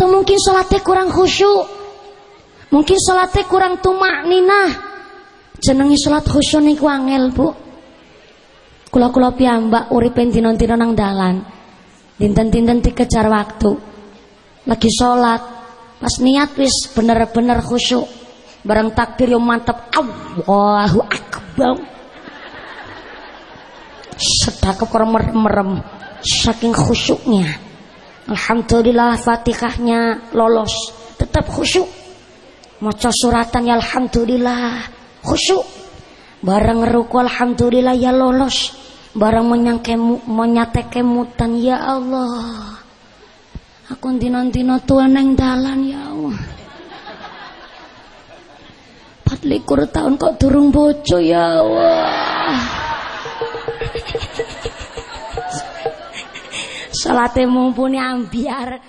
atau mungkin sholatnya kurang khusyuk? Mungkin sholatnya kurang tumak nina jenengi sholat khusyuk niku angel bu. Kula-kula piyambak uripen dina-dina nang dalan. Dinten-dinten dikejar waktu. Lagi sholat. Pas niat wis bener-bener khusyuk. Bareng takbir yang mantap Allahu Akbar. Orang merem-merem. Saking khusyuknya Alhamdulillah fatihahnya lolos. Tetap khusyuk. Maca suratan ya Alhamdulillah. Khusyuk. Bareng ruku Alhamdulillah ya lolos. Menyangkemu menyate kemutan ya Allah. Aku dina-dina tuan yang dalan ya Allah. Likur tahun kok durung bojo ya Allah Salate mumpuni ambiar.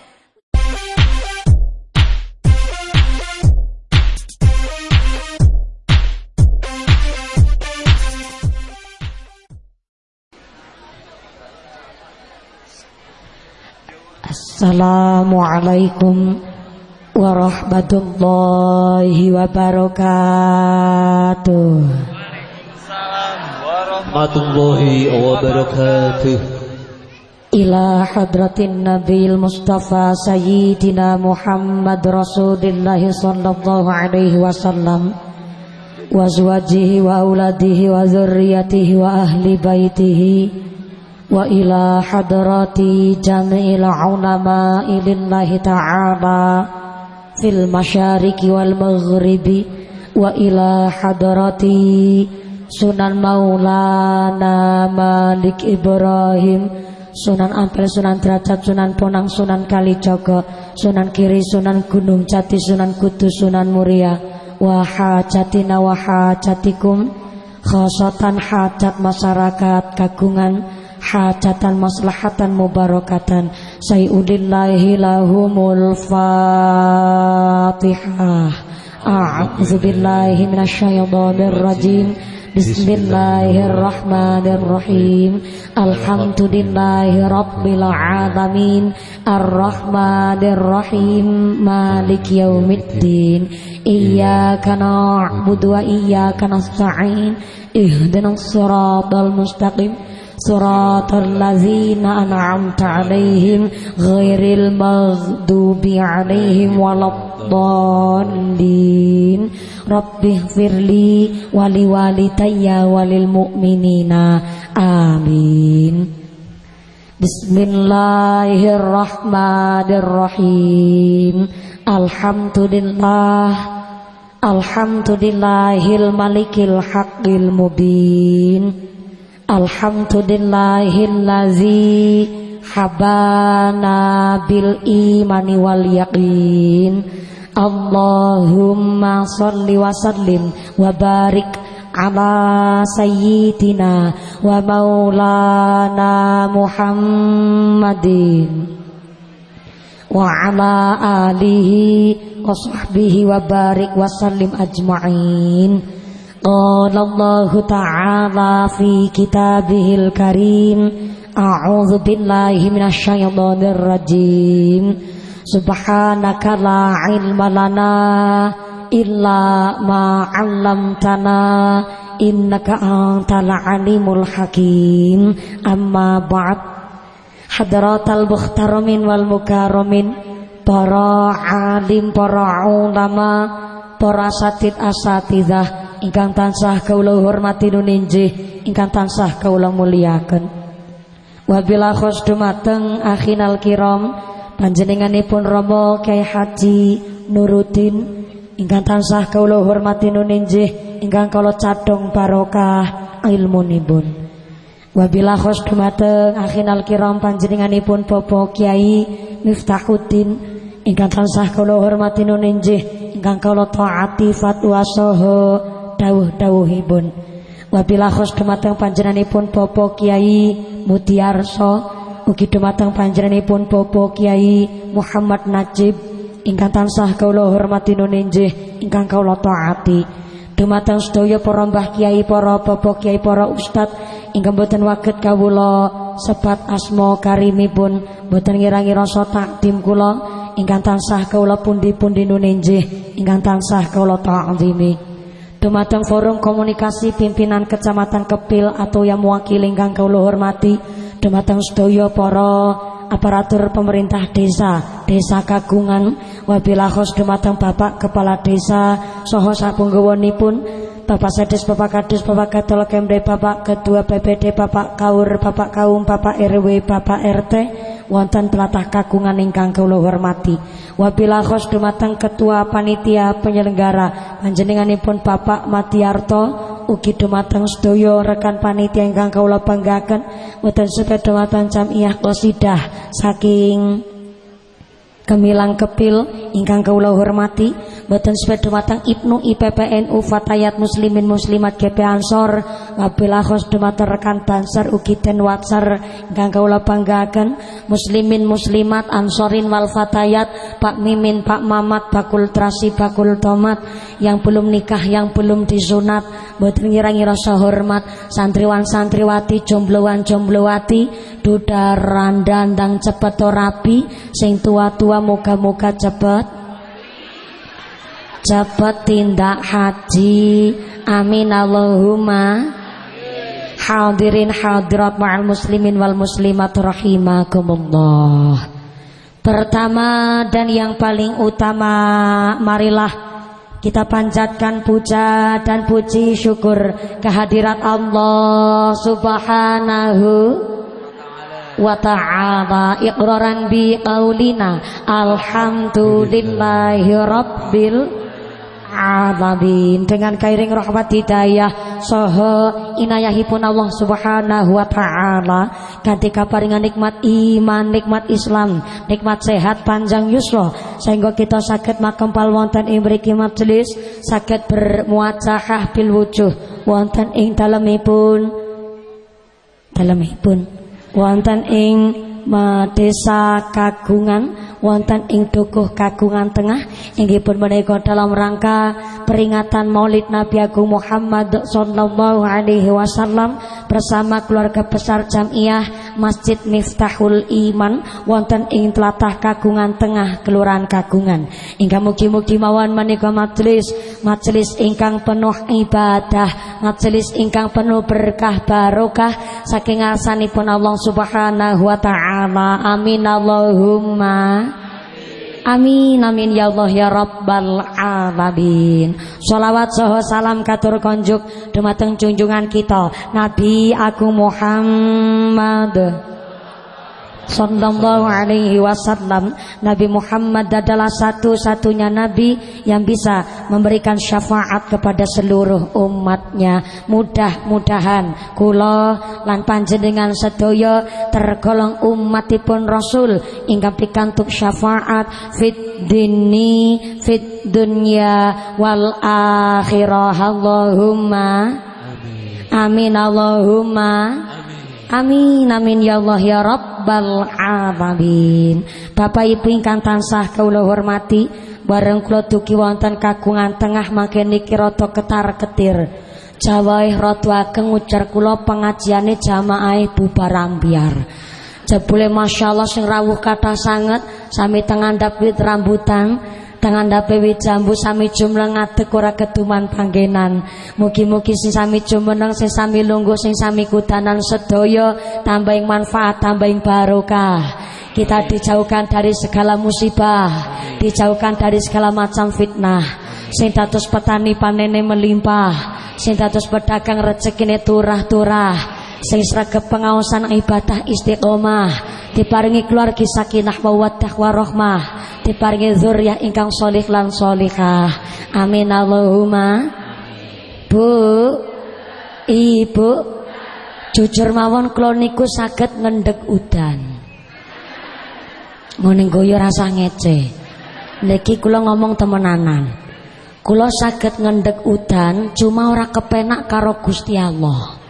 Assalamualaikum warahmatullahi wabarakatuh. warahmatullahi wabarakatuh. إلى حضرة النبي المصطفى سيدنا محمد رسول الله صلى الله عليه وسلم وأزواجه وأولاده وذريته وأهل بيته وإلى حضرات جميع العلماء لله تعالى في المشارق والمغرب وإلى حضرات سنن مولانا مالك إبراهيم Sunan Ampel, Sunan Derajat, Sunan Ponang, Sunan Kalijogo, Sunan Kiri, Sunan Gunung Jati, Sunan Kudus, Sunan Muria, wahajatina wahajatikum, khosatan hajat masyarakat kagungan, hajatan maslahatan mubarakatan, sayudillahi lahumul fatihah. A'udzu billahi minasyaitonir rajim. Bismillahirrahmanirrahim. Alhamdulillahi Alamin Ar-Rahmanirrahim. Malik Yawmiddin Iyaka na'budu wa iyaka nasta'in. Ihdinas siratal mustaqim Siratal ladzina an'amta 'alaihim ghairil maghdubi 'alaihim waladdallin. Rabbi firli wali walidayya walil mu'minina amin. Bismillahirrahmanirrahim. Alhamdulillah. Alhamdulillahil malikil haqqil mubin Alhamdulillahillazi habana bil imani wal yaqin. Allahumma salli wa sallim wa barik ala sayyidina wa maulana Muhammadin. Wa ala alihi wa sahbihi wa barik wa sallim ajma'in Qala Allah ta'ala fi kitabihil karim A'udzu billahi minasyaitonir rajim Subhanaka la ilma lana illa ma 'allamtana innaka antal alimul hakim amma ba'd hadratal muhtaramin wal mukarramin para alim para ulama para asatid asatidah ingkang tansah kawula hormati nuninjih ingkang tansah kawula muliaken. Wabila khos dumateng akhinal kiram. Panjenenganipun Rama Kyai Haji Nuruddin ingkang tansah kawula hormati nuninjih ingkang kala cadhong barokah ilmunipun. Wabila khos dumateng akhinal kiram. Panjenenganipun Bapak Kiai Miftahuddin ingkang tansah kawula hormati nuninjih ingkang kala taati fatwa saha dawuh-dawuhipun. Wabila khos dumateng panjenenganipun Bapak Kiai Mutiarso Ugi dumateng panjenenganipun Bapak Kiai Muhammad Najib ingkang tansah kawula hormati nuninjih ingkang kawula taati. Dumateng sedaya para mbah kiai, para bapak kiai, para ustad ingkang boten waget kawula sebat asma karimipun. Boten ngirangi rasa takdim kula ingkang tansah kawula pundi-pundi nunenjih ingkang tansah kawula ta'zimi Dumateng forum komunikasi pimpinan kecamatan Kepil atau yang mewakili ingkang kawula hormati dumateng sedaya para aparatur pemerintah desa, desa kagungan, wabilah khos dumateng Bapak Kepala Desa saha sapunggawanipun Bapak Sedis, Bapak Kadis, Bapak Ketua Kemde, Bapak Ketua PPD, Bapak Kaur, Bapak Kaum, Bapak RW, Bapak RT, wonten telatah kagungan ingkang kula hormati. Wabila khos dumateng Ketua Panitia Penyelenggara. Panjenenganipun Bapak Matiarto ugi dumateng sedaya rekan panitia ingkang kula banggaken. Wonten saged dumateng jamiah qasidah saking Gemilang Kepil ingkang kula hormati boten sepeda matang Ibnu IPPNU Fatayat Muslimin Muslimat GP Ansor wabil akhos dumateng rekan Bansar ugi den Watsar ingkang kula banggaken Muslimin Muslimat Ansorin wal Fatayat Pak Mimin Pak Mamat Bakul Trasi Bakul Tomat yang belum nikah yang belum disunat boten ngira-ngira hormat santriwan santriwati jombloan jomblowati dudaran dandang cepet rapi sing tua-tua moga-moga cepet. Cepet tindak haji. Amin Allahumma. Hadirin hadirat ma'al muslimin wal muslimat rahimakumullah. Pertama dan yang paling utama marilah kita panjatkan puja dan puji syukur kehadirat Allah subhanahu wa ta'ala iqraran bi qaulina alhamdulillahi rabbil alamin. Dengan kairing rahmat hidayah saha inayahipun Allah Subhanahu wa taala. Kanthi kaparingan nikmat iman nikmat Islam nikmat sehat panjang yuswa sehingga kita sakit makempal wonten ing mriki majelis sakit bermuacahah bil wujuh. Wonten ing dalemipun dalemipun wonten ing desa kagungan wonten ing dukuh kagungan tengah inggih pun menika dalam rangka peringatan Maulid Nabi Agung Muhammad sallallahu alaihi wasallam bersama keluarga besar Jamiah Masjid Miftahul Iman wonten ing tlatah kagungan tengah kelurahan kagungan. Ingkang mugi-mugi mawon menika majelis majelis ingkang penuh ibadah majelis ingkang penuh berkah barokah. Saking asanipun Allah Subhanahu wa taala. Amin. Allahumma Amin amin ya Allah ya Rabbal alamin. Salawat saha salam katur konjuk dumateng junjungan kita Nabi Agung Muhammad Sallallahu alaihi wasallam. Nabi Muhammad adalah satu-satunya Nabi Yang bisa memberikan syafaat kepada seluruh umatnya. Mudah-mudahan Kulo lan panjenengan sedoyo Tergolong umatipun Rasul Hingga pikantuk syafaat Fit dini Fit dunya Wal akhirah. Allahumma Amin. Allahumma Amin amin ya Allah ya Rabbal alamin. Bapak Ibu ingkang tansah kula hormati, bareng kula dugi wonten kagungan tengah mangke niki rada ketar-ketir. Jawahe rada ageng ujar kula pengajiane jamaah bubar ambiar. Jebule masyaallah sing rawuh kathah sanget sami tengandap wit rambutan Tangan dapewi jambu sami jumlah ngadek ora keduman panggenan. Mugi-mugi sing sami jumeneng, sing sami lungguh, sing sami kudanan sedaya tambahin manfaat, tambahin barokah. Kita dijauhkan dari segala musibah, dijauhkan dari segala macam fitnah. Sing dados petani panene melimpah, sing dados pedagang rezekine turah-turah sing sregep pengaosan ibadah istiqomah. Diparingi keluarga sakinah mawaddah warahmah diparingi zuriat ingkang solih lan solihah. Amin Allahumma. Bu. Ibu. Jujur mawon kula niku saged ngendhek udan. Ngene goyo rasa ngece. Niki kula ngomong temenanan. Kula saged ngendhek udan cuma ora kepenak karo Gusti Allah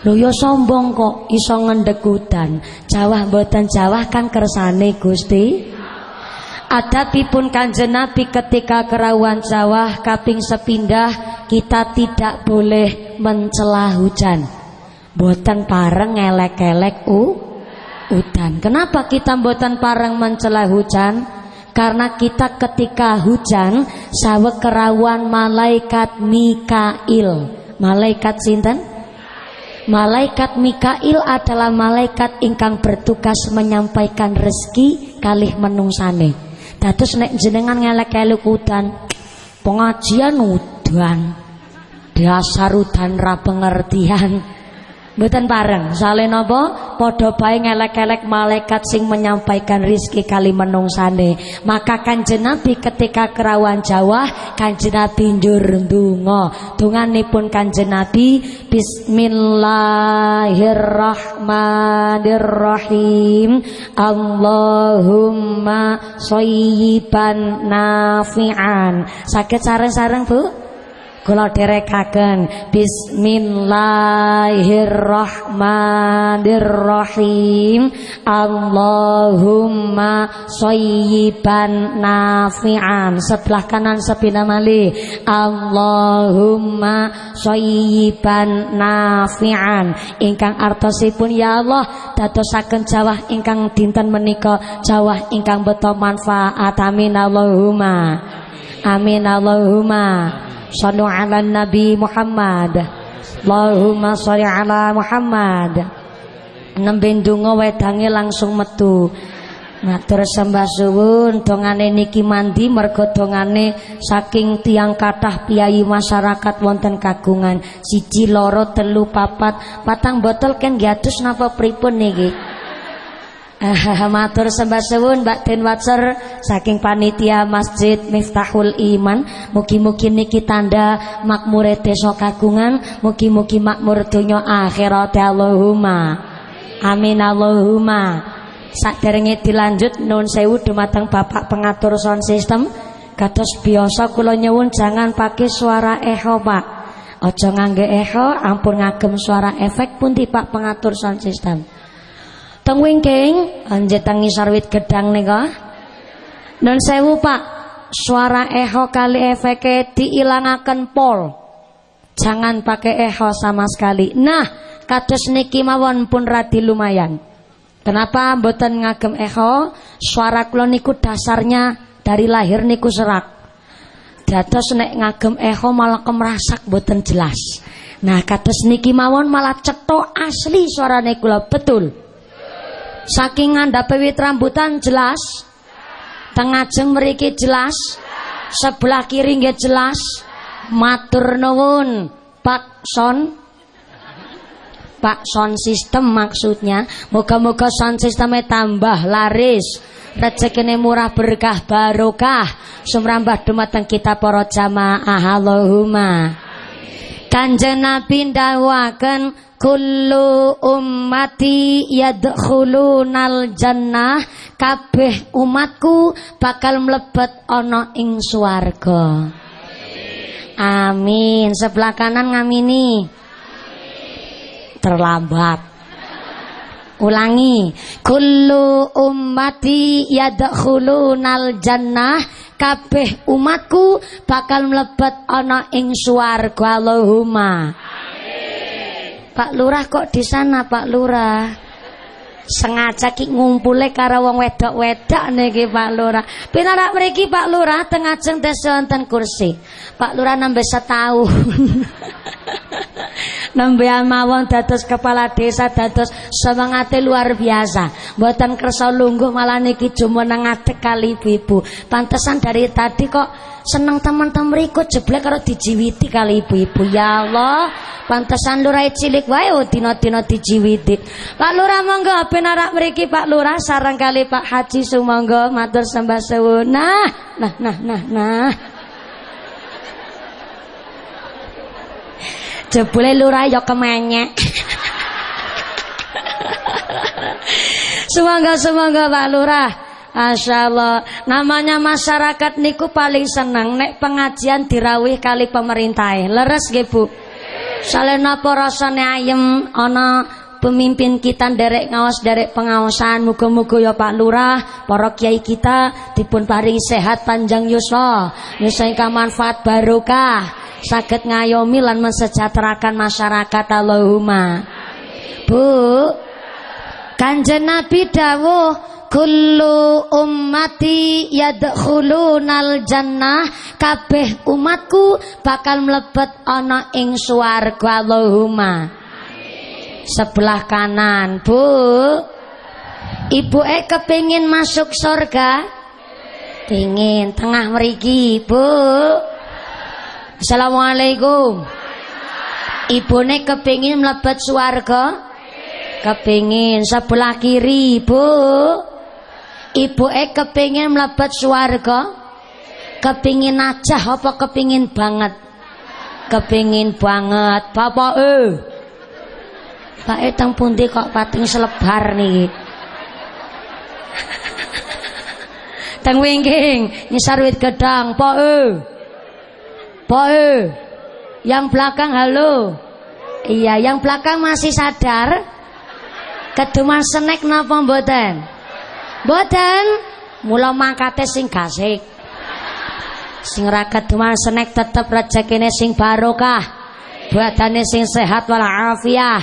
Lho ya sombong kok iso ngendekutan. Jawah mboten jawah kan kersane Gusti. Adapipun kanjeng Nabi ketika kerawan jawah kaping sepindah kita tidak boleh mencela hujan. Boten pareng ngelek-elek u udan. Kenapa kita boten pareng mencela hujan? Karena kita ketika hujan sawe kerawan malaikat Mikail. Malaikat sinten? Malaikat Mikail adalah malaikat ingkang bertugas menyampaikan rezeki kalih menungsane. Dados nek jenengan ngelek-elek udan, pengajian udan, dasar udan ra pengertian. Mboten pareng. Sale napa? Padha bae ngelek-elek malaikat sing menyampaikan rizki kali menungsane. Maka Kanjeng Nabi ketika kerawan Jawa, Kanjeng Nabi njur ndonga. Donganipun Kanjeng Nabi Bismillahirrahmanirrahim. Allahumma shayyiban nafi'an. Sakit sareng-sareng, Bu? Kula derekaken. Bismillahirrahmanirrahim. Allahumma shayyiban nafi'an. Sebelah kanan sepina mali. Allahumma shayyiban nafi'an. Ingkang artosipun ya Allah dadosaken jawah ingkang dinten menika jawah ingkang beto manfaat. Amin Allahumma. Amin Allahumma Sallu ala Nabi Muhammad. Allahumma sholli ala Muhammad. Nembe ndonga wedange langsung metu. Matur sembah suwun dongane niki mandi mergo dongane saking tiang kathah piyai masyarakat wonten kagungan. Siji loro telu papat. Patang botol kan giatus napa pripun niki Matur sembah suwun Mbak Den Watser saking panitia Masjid Miftahul Iman. Mugi-mugi niki tanda makmure desa kagungan, mugi-mugi makmur donya akhirat Allahumma. Amin Allahumma. Saderenge dilanjut nun sewu dumateng Bapak pengatur sound system. Kados biasa kula nyuwun jangan pakai suara echo, Pak. Aja ngangge echo, ampun ngagem suara efek pun Pak pengatur sound system. Teng wingking anjet tangi sarwit gedang nika. Non sewu Pak, suara echo kali efeke diilangaken pol. Jangan pakai echo sama sekali. Nah, kados niki mawon pun radi lumayan. Kenapa mboten ngagem echo? Suara kula niku dasarnya dari lahir niku serak. Dados nek ngagem echo malah kemerasak mboten jelas. Nah, kados niki mawon malah cetok asli suarane kula betul. Saking ngandhape wit rambutan jelas. Tengajeng mriki jelas. Sebelah kiri nggih jelas. Matur nuwun Pak Son. Pak Son sistem maksudnya. Moga-moga son sistemnya tambah laris. Rezekine murah berkah barokah. Sumrambah dumateng kita para jamaah Allahumma. Kanjeng Nabi ndawaken kullu ummati yadkhulunal jannah. Kabeh umatku bakal mlebet ana ing swarga. Amin. Sebelah kanan ngamini. Terlambat. Ulangi. Kullu ummati yadkhulunal jannah. Kabeh umatku bakal mlebet ana ing swarga. Allahumma Pak Lurah kok di sana Pak Lurah? Sengaja ki ngumpule karo wong wedok-wedok niki Pak Lurah. Pinarak mriki Pak Lurah teng ajeng desa wonten kursi. Pak Lurah nambah setahun. nambah mawon dados kepala desa dados semangate luar biasa. Mboten kersa lungguh malah niki jumeneng ngadeg kali ibu-ibu. Pantesan dari tadi kok seneng teman-teman mriku jeblek karo dijiwiti kali ibu-ibu. Ya Allah, pantesan lurai cilik wae oh, dina-dina dijiwiti. Pak Lurah monggo penarak mriki Pak Lurah sarang kali Pak Haji sumangga matur sembah suwun. Nah, nah, nah, nah, nah. Jebule lurah ya kemenyek. Semoga semoga Pak Lurah Masya Allah Namanya masyarakat niku paling seneng Nek pengajian dirawih kali pemerintah. Leres gak bu? Salena apa rasane ayem? Ana pemimpin kita derek ngawas derek pengawasan. Muga-muga ya Pak Lurah para kiai kita dipun paringi sehat panjang yuswa. Nyusa ingkang manfaat barokah. Saged ngayomi lan mensejahterakan masyarakat. Allahumma. Bu Kanjeng Nabi dawuh kullu ummati yadkhulunal jannah. Kabeh umatku bakal mlebet ana ing swarga Allahumma. Sebelah kanan Bu. Ibu e kepingin masuk surga? Pingin. Tengah meriki Bu. Assalamualaikum. Ibune kepingin mlebet swarga? Kepingin. Sebelah kiri Bu Ibu eh kepingin mlebet swarga? Kepingin aja apa kepingin banget? Kepingin banget bapak eh Pak eh tang pundi kok pating selebar nih tang wingking nyisar wit gedang pak pak eh yang belakang halo. Iya yang belakang masih sadar. Keduman senek napa mboten Boten mula mangkate sing gasik. Sing ra keduman senek tetep rezekine sing barokah. Badane sing sehat wal afiah.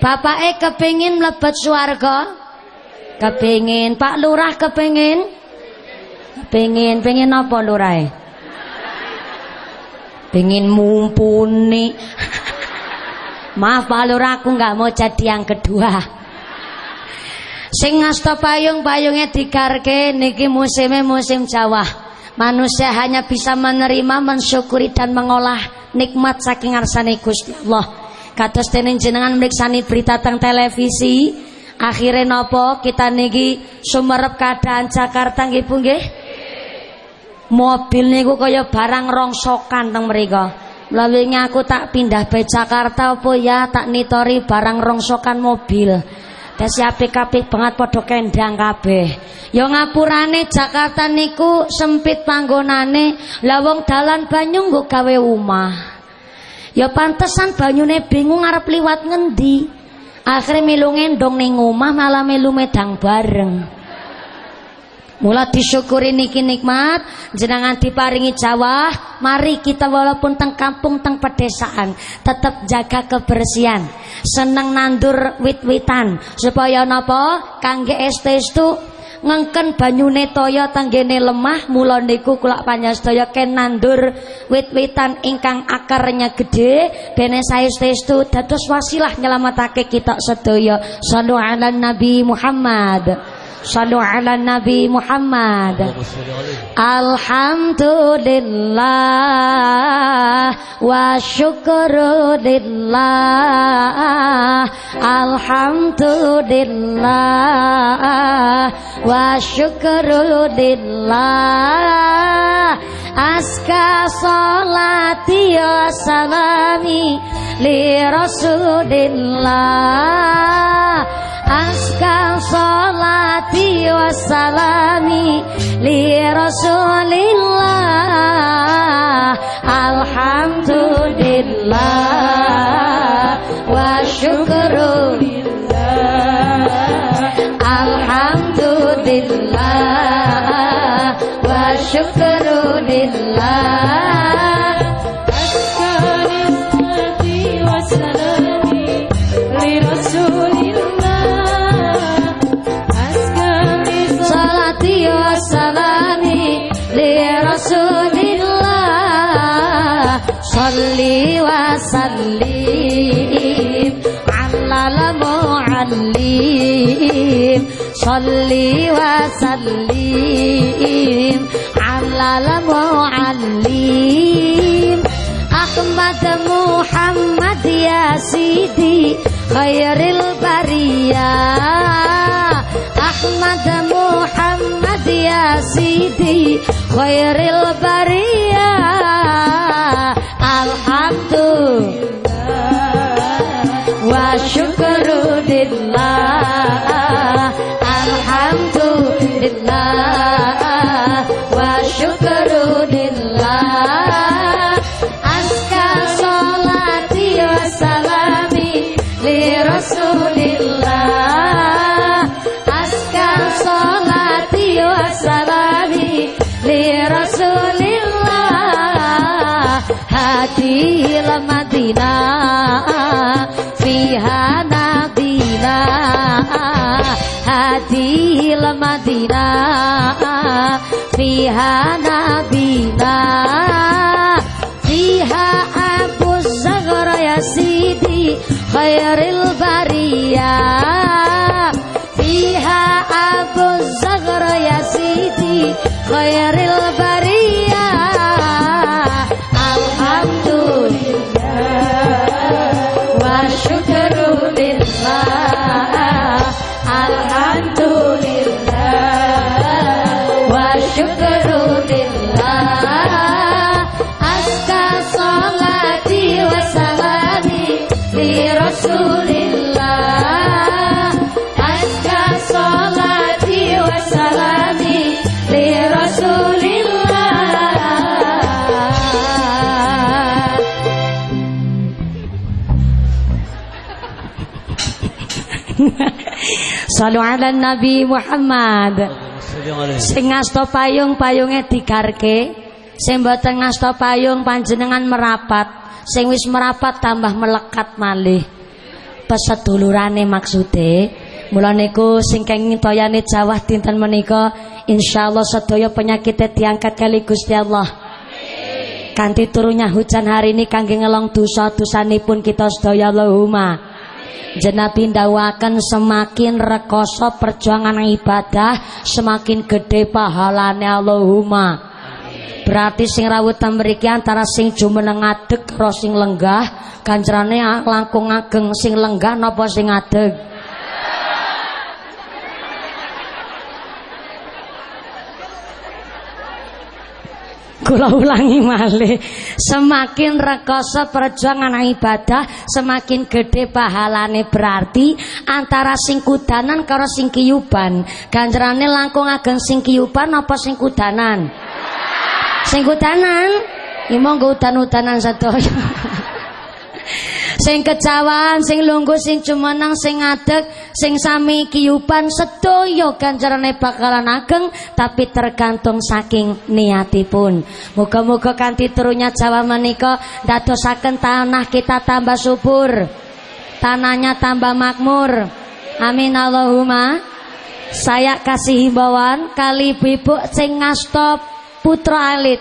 Bapake kepengin mlebet swarga? Kepengin, Pak Lurah kepengin? Kepengin, pengen apa lurahe? Pengen mumpuni. Maaf Pak Lurah aku nggak mau jadi yang kedua. Sing ngasta payung-payungnya digarke niki musimnya musim Jawa. Manusia hanya bisa menerima, mensyukuri dan mengolah nikmat saking arsane Gusti Allah. Kados dene jenengan mriksani berita teng televisi, akhirnya nopo kita niki sumerep keadaan Jakarta nggih Bu nggih? Mobil niku kaya barang rongsokan teng mriku. Melalui aku tak pindah ke Jakarta apa ya tak nitori barang rongsokan mobil. Dasi apik-apik banget padha kendang kabeh. Ya ngapurane Jakarta niku sempit panggonane, lah wong dalan banyu nggo gawe omah. Ya pantesan banyune bingung arep liwat ngendi. Akhire melu ngendong ning omah malah melu medang bareng. Mula disyukuri niki nikmat jenengan diparingi Jawa, mari kita walaupun teng kampung teng pedesaan tetap jaga kebersihan. Seneng nandur wit-witan supaya napa? Kangge estu ngengken banyune toya tanggene lemah mula niku kula panjastaya ken nandur wit-witan ingkang akarnya gede bene saestu dados wasilah nyelamatake kita sedaya. Sallu ala nabi Muhammad Sallu ala Nabi Muhammad. Alhamdulillah Wa syukurulillah Alhamdulillah Wa syukurulillah Aska salati wa salami Li Rasulillah Salami li Rasulillah. Alhamdulillah wa syukrulillah. Alhamdulillah wa syukrulillah. Salli wa sallim ala muallim Ahmad Muhammad ya Sidi khairil bariyah Ahmad Muhammad ya Sidi khairil bariyah Alhamdulillah Nabina Fiha Nabina Fiha Abu Zaghra ya Sidi Khairil Bariyah Fiha Abu Zaghra Salu ala Nabi Muhammad. Sing ngasta payung payunge dikarke. Sing mboten ngasta payung panjenengan merapat. Sing wis merapat tambah melekat malih. Pesedulurane maksude. Mula niku sing kenging toyane Jawa dinten menika insyaallah sedaya penyakitnya diangkat kali Gusti Allah. Kanthi turunnya hujan hari ini kangge ngelong dosa-dosanipun kita sedaya Allahumma. Jenabi ndawaken semakin rekoso perjuangan ibadah semakin gede pahalane Allahumma. Berarti sing rawuh mriki antara sing jumeneng ngadeg karo sing lenggah, ganjarane langkung ageng sing lenggah napa sing ngadeg? Kula ulangi malih, semakin rekoso perjuangan ibadah, semakin gede pahalane berarti antara sing kudanan karo sing kiyuban. Ganjarane langkung ageng sing kiyuban apa sing kudanan? Sing kudanan. Ya monggo udan-udanan. sing kejawan, sing lungguh, sing cumenang, sing ngadeg, sing sami kiyuban sedaya ganjarane bakalan ageng tapi tergantung saking niatipun. Muga-muga kanthi turunnya Jawa menika dadosaken tanah kita tambah subur. Tanahnya tambah makmur. Amin Allahumma. Saya kasih himbauan kali ibu-ibu sing ngasta putra alit.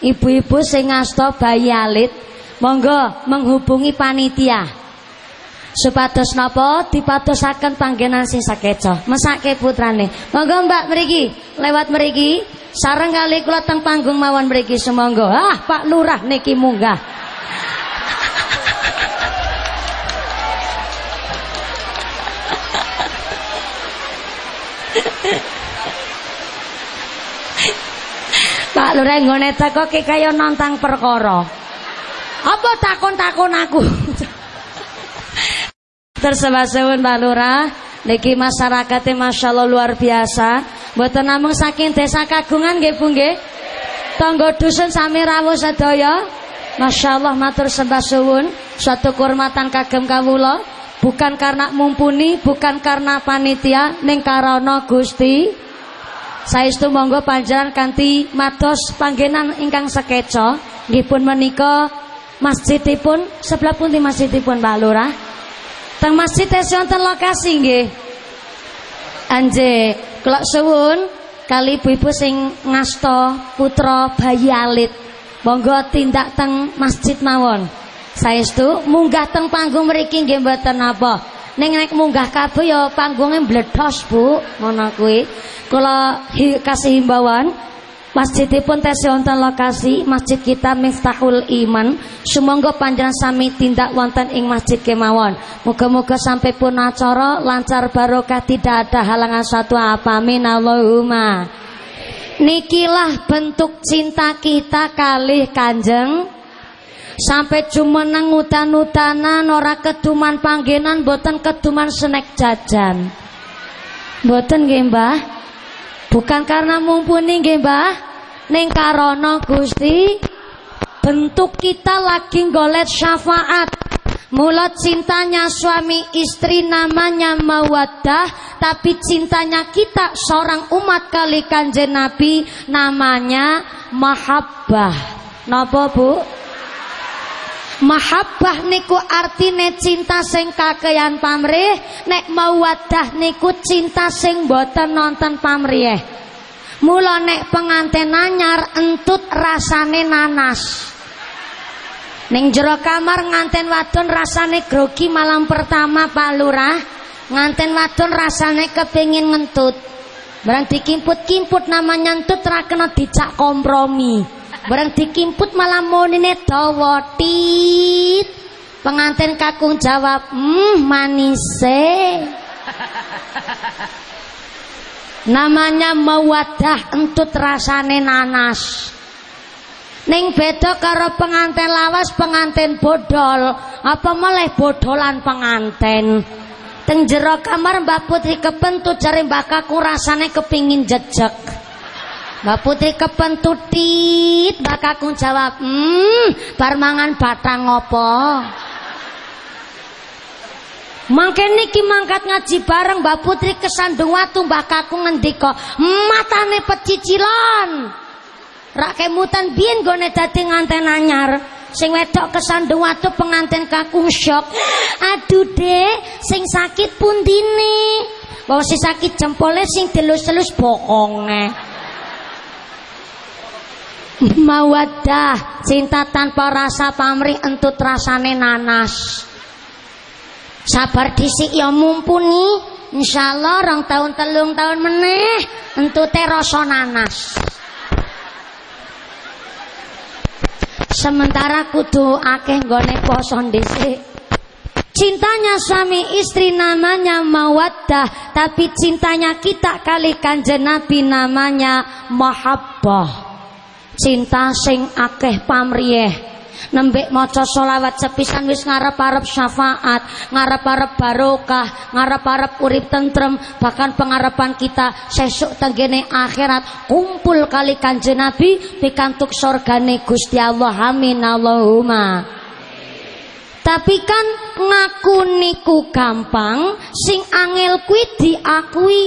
Ibu-ibu sing ngasta bayi alit Monggo menghubungi panitia. Supados napa dipadosaken panggenan sing sakeca. Mesake putrane. Monggo Mbak mriki, lewat mriki sareng kali kula teng panggung mawon mriki sumangga. Ah, Pak Lurah niki munggah. Pak Lurah nggone teko ki kaya nantang perkara. Apa takon-takon aku? Tersebar sewun Pak Lurah. Niki masyarakatnya Masya Allah luar biasa. Mboten namung saking desa kagungan nggih Bu nggih? Dusun sami rawuh sedaya. Masya Allah matur sembah suwun Suatu kehormatan kagem kawula. Bukan karena mumpuni Bukan karena panitia Ning karana Gusti. Saestu monggo panjenengan kanthi matos panggenan ingkang sekeca. Nggih pun masjidipun sebelah pundi masjidipun Pak Lurah Teng masjid wonten lokasi nggih. Anje, kula suwun kali ibu-ibu sing ngasta putra bayi alit. Monggo tindak teng masjid mawon. Saestu munggah teng panggung mriki nggih mboten napa. Ning nek munggah kabeh ya panggunge mbledhos, Bu. Ngono kuwi. Kula kasih himbauan Masjidipun tesih wonten lokasi Masjid kita Miftahul Iman. Sumangga panjenengan sami tindak wonten ing masjid kemawon. Muga-muga sampai pun acara lancar barokah tidak ada halangan suatu apa amin Allahumma. Nikilah bentuk cinta kita kali Kanjeng Sampai cuma nang utan-utanan ora keduman panggenan boten keduman snack jajan. Boten nggih Mbah? Bukan karena mumpuni nggih Mbah, ning karana Gusti bentuk kita lagi golet syafaat. Mula cintanya suami istri namanya mawaddah Tapi cintanya kita seorang umat kali kanjeng Nabi Namanya mahabbah Napa bu? Mahabbah niku artine cinta sing kakeyan pamrih, nek mawaddah niku cinta sing boten nonton pamrih. Mula nek pengantin anyar entut rasane nanas. Ning jero kamar nganten wadon rasane grogi malam pertama Pak Lurah. Nganten wadon rasane kepengin ngentut. Barang dikimput-kimput namanya entut ra kena kompromi. Barang dikimput malah monine dawa tit. Pengantin kakung jawab, "Hmm, manise." Namanya mawadah entut rasane nanas. Ning beda karo pengantin lawas, pengantin bodol, apa malah bodolan pengantin. Teng jero kamar Mbak Putri kepentut cari Mbak Kakung rasane kepingin jejek. Mbak Putri kepentutit, Mbak Kakung jawab, "Hmm, bar mangan batang ngopo?" Mangke niki mangkat ngaji bareng Mbak Putri kesandung watu Mbak Kakung ngendika, "Matane pecicilan." Rak kemutan biyen gone dadi nganten anyar. Sing wedok kesandung watu pengantin kakung syok. Aduh, Dek, sing sakit pundine. Bahwa si sakit jempolnya sing dilus-lus bokonge. Mawadah, cinta tanpa rasa pamrih entut rasane nanas. Sabar disik ya mumpuni. Insyaallah rong tahun telung tahun meneh entute rasa nanas. Sementara kudu akeh nggone poso dhisik. Cintanya suami istri namanya mawaddah, tapi cintanya kita kali kanjeng Nabi namanya mahabbah cinta sing akeh pamriyeh nembek maca solawat sepisan wis ngarep-arep syafaat, ngarep-arep barokah, ngarep-arep urip tentrem, bahkan pengarepan kita sesuk tenggene akhirat kumpul kali kanjeng Nabi pikantuk sorgane Gusti Allah. Amin Allahumma. Tapi kan ngaku niku gampang, sing angel kuwi diakui.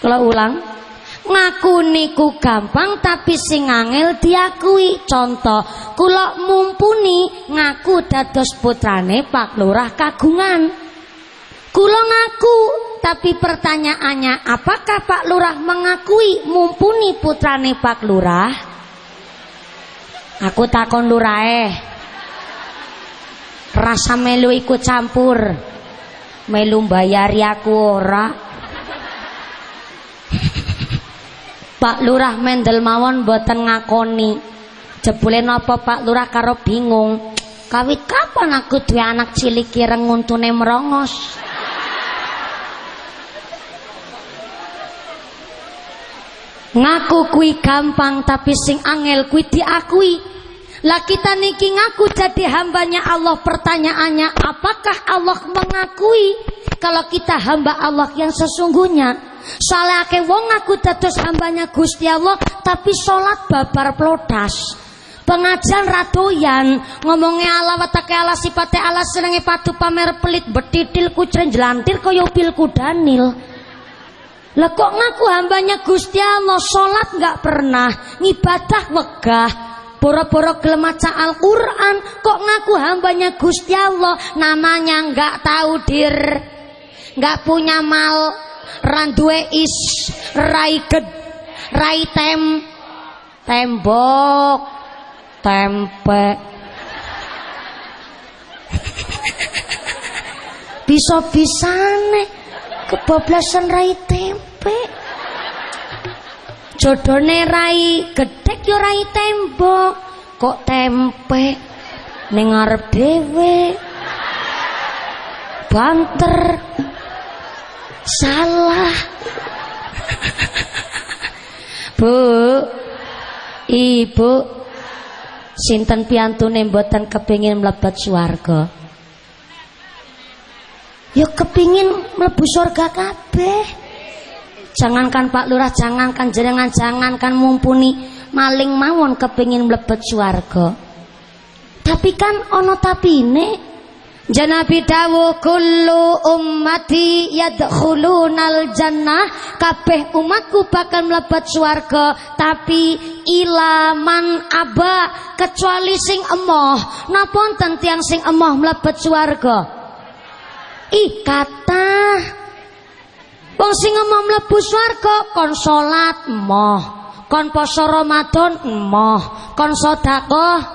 Kalau ulang, ngaku niku gampang tapi sing angel diakui. Contoh kula mumpuni ngaku dados putrane Pak Lurah kagungan. Kula ngaku tapi pertanyaannya apakah Pak Lurah mengakui mumpuni putrane Pak Lurah? Aku takon lurae rasa melu ikut campur. Melu bayari aku ora Pak Lurah mendel mawon boten ngakoni. Jebule napa Pak Lurah karo bingung. Kawit kapan aku duwe anak cilik ireng nguntune merongos? Ngaku kui gampang tapi sing angel kui diakui. Lah kita niki ngaku jadi hambanya Allah pertanyaannya apakah Allah mengakui kalau kita hamba Allah yang sesungguhnya? Soalnya ake wong ngaku dados hambanya Gusti Allah tapi sholat babar plodas. Pengajian radoyan ngomongnya Allah watake Allah sipate Allah senenge patu pamer pelit betitil kucren jelantir kaya pil kudanil. Lah kok ngaku hambanya Gusti Allah sholat nggak pernah ngibadah wegah Boro-boro gelem Al-Qur'an kok ngaku hambanya Gusti Allah namanya nggak tahu dir nggak punya mal randuwe is rai ged rai tem tembok tempe bisa-bisane kebablasan rai tempe jodone rai gedek yo rai tembok kok tempe ning ngarep dhewe. Banter salah. Bu Ibu sinten piantune mboten kepingin mlebet swarga? Ya kepingin mlebu surga kabeh. Jangankan Pak Lurah jangankan jenengan jangankan mumpuni maling mawon kepingin mlebet swarga. Tapi kan ono tapine Janabi dawuh kullu ummati yadkhulunal jannah. Kabeh umatku bakal mlebet swarga tapi ilaman aba kecuali sing emoh. Napa wonten sing emoh mlebet swarga? Ih kata wong sing emoh mlebu swarga kon salat emoh. Kon poso Ramadan emoh. Kon sedekah.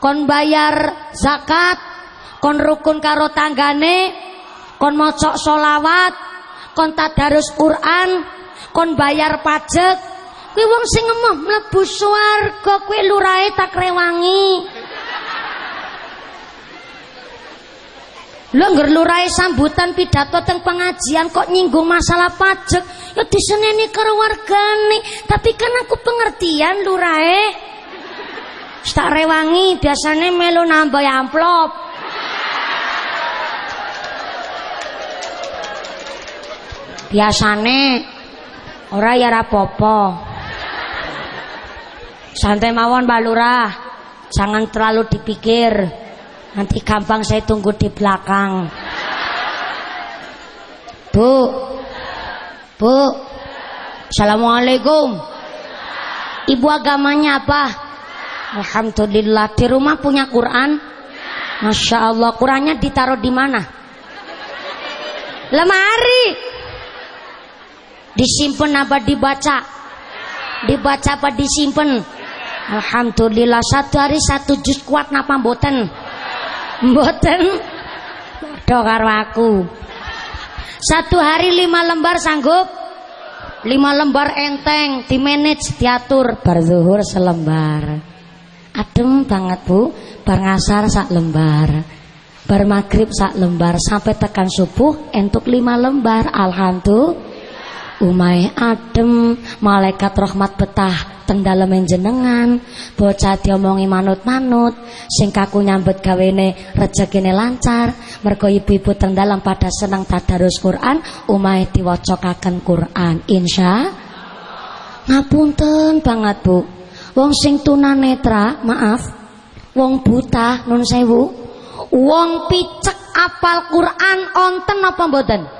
Kon bayar zakat kon rukun karo tanggane kon mocok solawat kon tadarus Quran kon bayar pajak. Kuwi wong sing emoh mlebu swarga kuwi lurahe tak rewangi. Lho ngger sambutan pidato teng pengajian kok nyinggung masalah pajak? Ya diseneni karo wargane. Tapi kan aku pengertian lurahe. Tak rewangi biasanya melu nambah amplop biasane ora ya rapopo santai mawon Pak Lurah. Jangan terlalu dipikir. Nanti gampang saya tunggu di belakang. Bu. Bu. Assalamualaikum. Ibu agamanya apa? Alhamdulillah. Di rumah punya Quran? Masya Allah. Qurannya ditaruh di mana? Lemari Disimpan apa dibaca? Dibaca apa disimpan? Alhamdulillah satu hari satu juz kuat napa mboten? Mboten. Do karo aku. Satu hari lima lembar sanggup? Lima lembar enteng, di manage, diatur, bar zuhur selembar. Adem banget bu, bar ngasar sak lembar. Bar maghrib sak lembar sampai tekan subuh entuk lima lembar. Alhamdulillah umai adem malaikat rahmat betah teng dalem jenengan bocah diomongi manut-manut sing kaku nyambut gawene lancar. Mergo ibu-ibu teng dalam pada senang tadarus Quran umai diwacokaken Quran insya ngapunten banget Bu. Wong sing tunanetra maaf. Wong buta nun sewu. Wong picek apal Quran onten apa mboten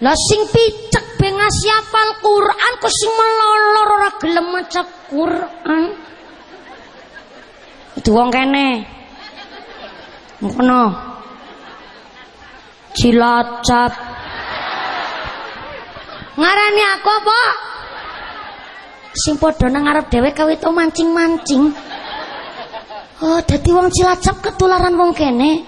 lah sing picek ben apal Quran kok sing melolor ora gelem maca Quran. Itu wong kene. Ngono. Cilacap. Ngarani aku apa? Sing padha nang ngarep dhewe kawito mancing-mancing. Oh, dadi wong Cilacap ketularan wong kene.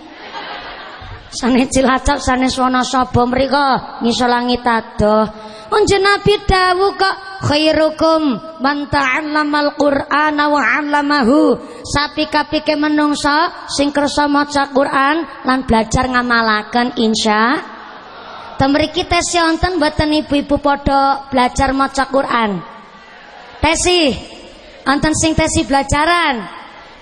Sane Cilacap sane Wonosobo mriko ngisor langit adoh. Onjen Nabi dawuh kok khairukum man ta'allamal Qur'ana wa 'allamahu. Sapi-kapike menungso sing kersa maca Quran lan belajar ngamalaken insya Temriki tesi wonten mboten ibu-ibu padha belajar maca Quran. Tesi wonten sing tesi belajaran.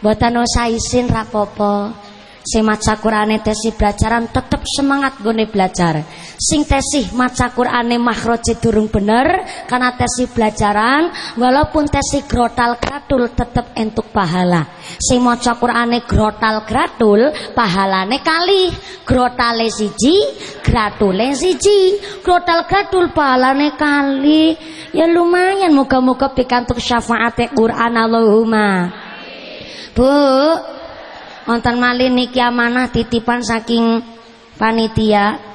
Mboten usah isin rapopo. Sing maca Qur'ane tesih belajaran tetep semangat gone belajar. Sing tesih maca Qur'ane makhraje durung bener karena tesih belajaran walaupun tesih grotal gratul tetep entuk pahala. Sing maca Qur'ane grotal gratul pahalane kali. Grotale siji, gratule siji. Grotal gratul pahalane kali. Ya lumayan muga-muga pikantuk syafaate Qur'an Allahumma. Bu, wonten malih niki amanah titipan saking panitia.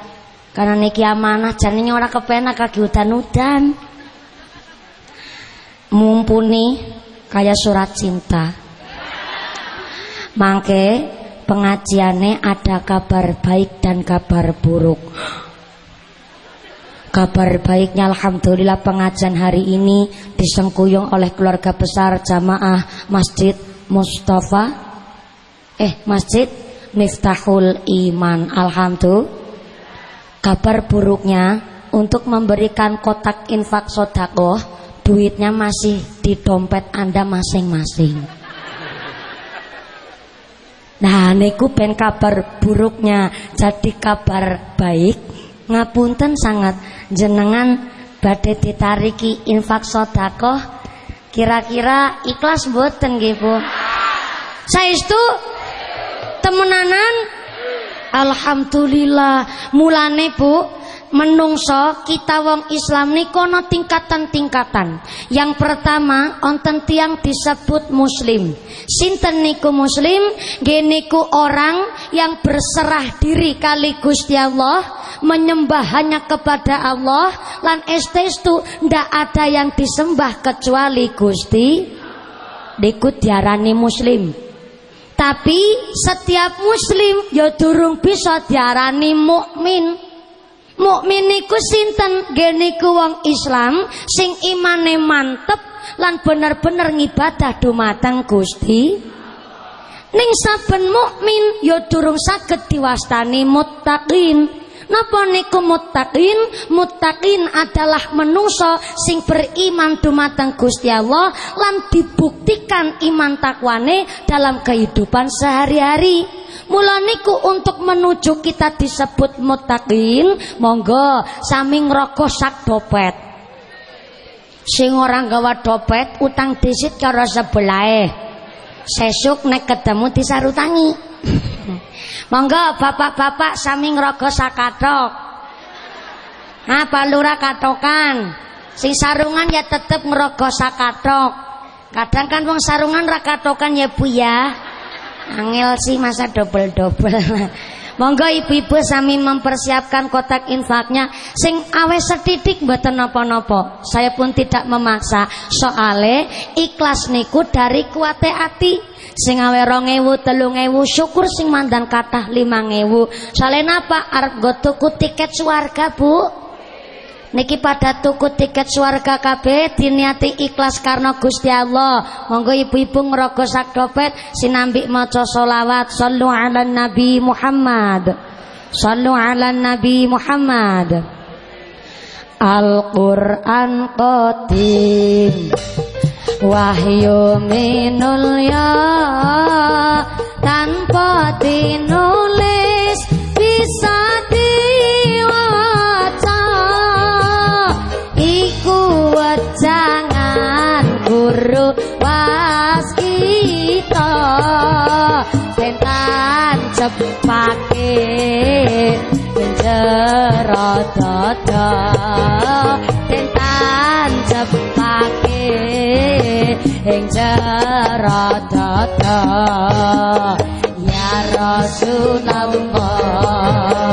Karena niki amanah jane ora kepenak kaki udan-udan. Mumpuni kaya surat cinta. Mangke pengajiannya ada kabar baik dan kabar buruk. Kabar baiknya Alhamdulillah pengajian hari ini disengkuyung oleh keluarga besar jamaah Masjid Mustafa eh masjid Miftahul Iman. Alhamdulillah. Kabar buruknya untuk memberikan kotak infak sodakoh duitnya masih di dompet anda masing-masing. Nah niku ben kabar buruknya. Jadi kabar baik ngapunten sangat. Jenengan badai ditariki infak sodakoh kira-kira ikhlas buatan gitu saya itu temenanan Alhamdulillah mulane Bu menungso kita wong Islam niku ana tingkatan-tingkatan. Yang pertama onten tiang disebut muslim. Sinten niku muslim? Nggih orang yang berserah diri kali Gusti Allah, menyembah hanya kepada Allah lan estestu ndak ada yang disembah kecuali Gusti. Niku diarani muslim. Tapi setiap muslim ya durung bisa diarani mukmin. Mukmin niku sinten? Geniku wong Islam sing imane mantep lan bener-bener ngibadah dumateng Gusti. Ning saben mukmin ya durung saged diwastani muttaqin. Napa niku muttaqin? Muttaqin adalah menungso sing beriman dumateng Gusti Allah lan dibuktikan iman takwane dalam kehidupan sehari-hari. Mula niku untuk menuju kita disebut muttaqin, monggo sami ngroko sak dompet. Sing ora gawa dompet utang disit cara sebelahe. Sesuk nek ketemu disarutangi. Monggo bapak-bapak sami ngrogo sakatok. Apa lurah katokan? Sing sarungan ya tetep ngrogo sakatok. Kadang kan wong sarungan ra katokan ya Bu ya. Angel sih masa double-double. Monggo ibu-ibu sami mempersiapkan kotak infaknya sing awe setitik mboten napa-napa. Saya pun tidak memaksa. Soale ikhlas niku dari kuate ati. Sing awe 2000, 3000 syukur sing mandan kathah 5000. Soale napa arep go tuku tiket swarga, Bu? Niki pada tuku tiket swarga kabeh diniati ikhlas karena Gusti Allah. Monggo ibu-ibu ngerogo sak dompet sinambi maca solawat sallu ala nabi Muhammad. Sallu ala nabi Muhammad. Al-Qur'an qadim. Wahyu minul ya tanpa dinulis bisa jangan guru was kita. Setan cepake teradada tentan cepake ing teradada ya rasulullah.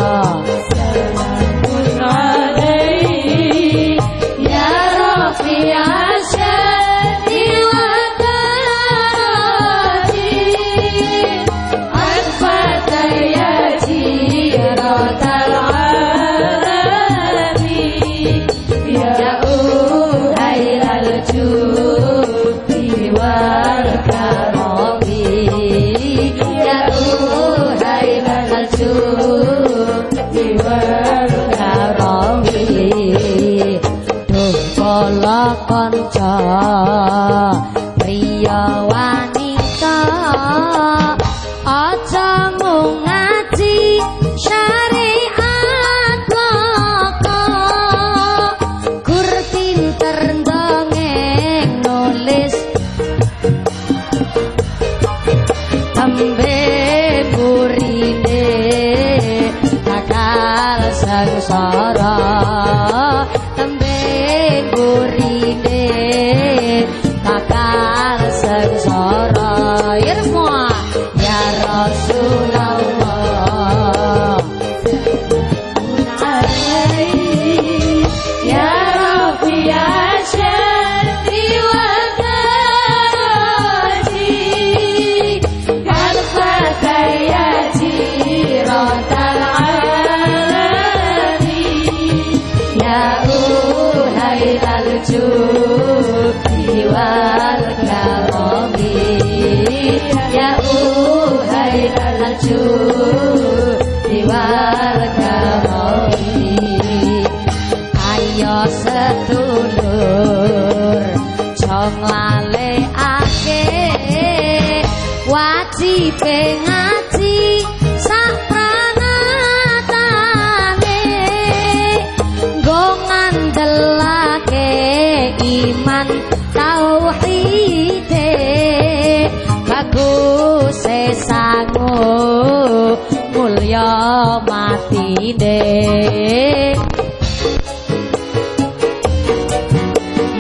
Matine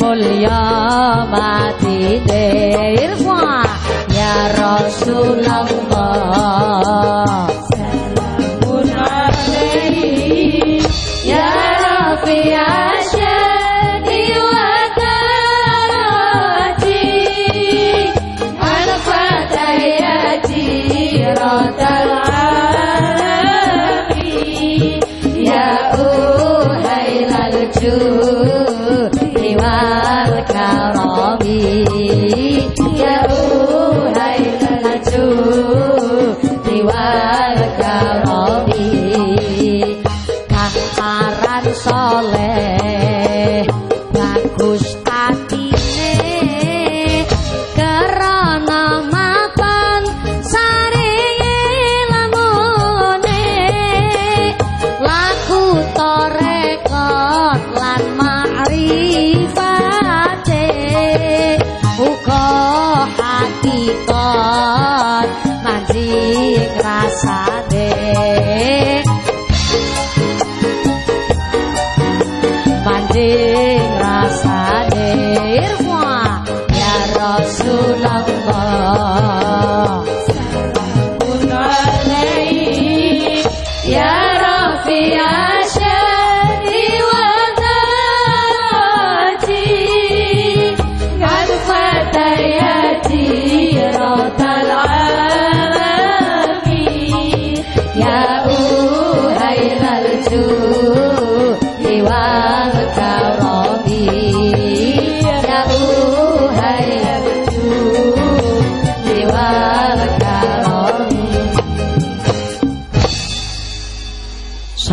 mulya matine irfa ya rasulullah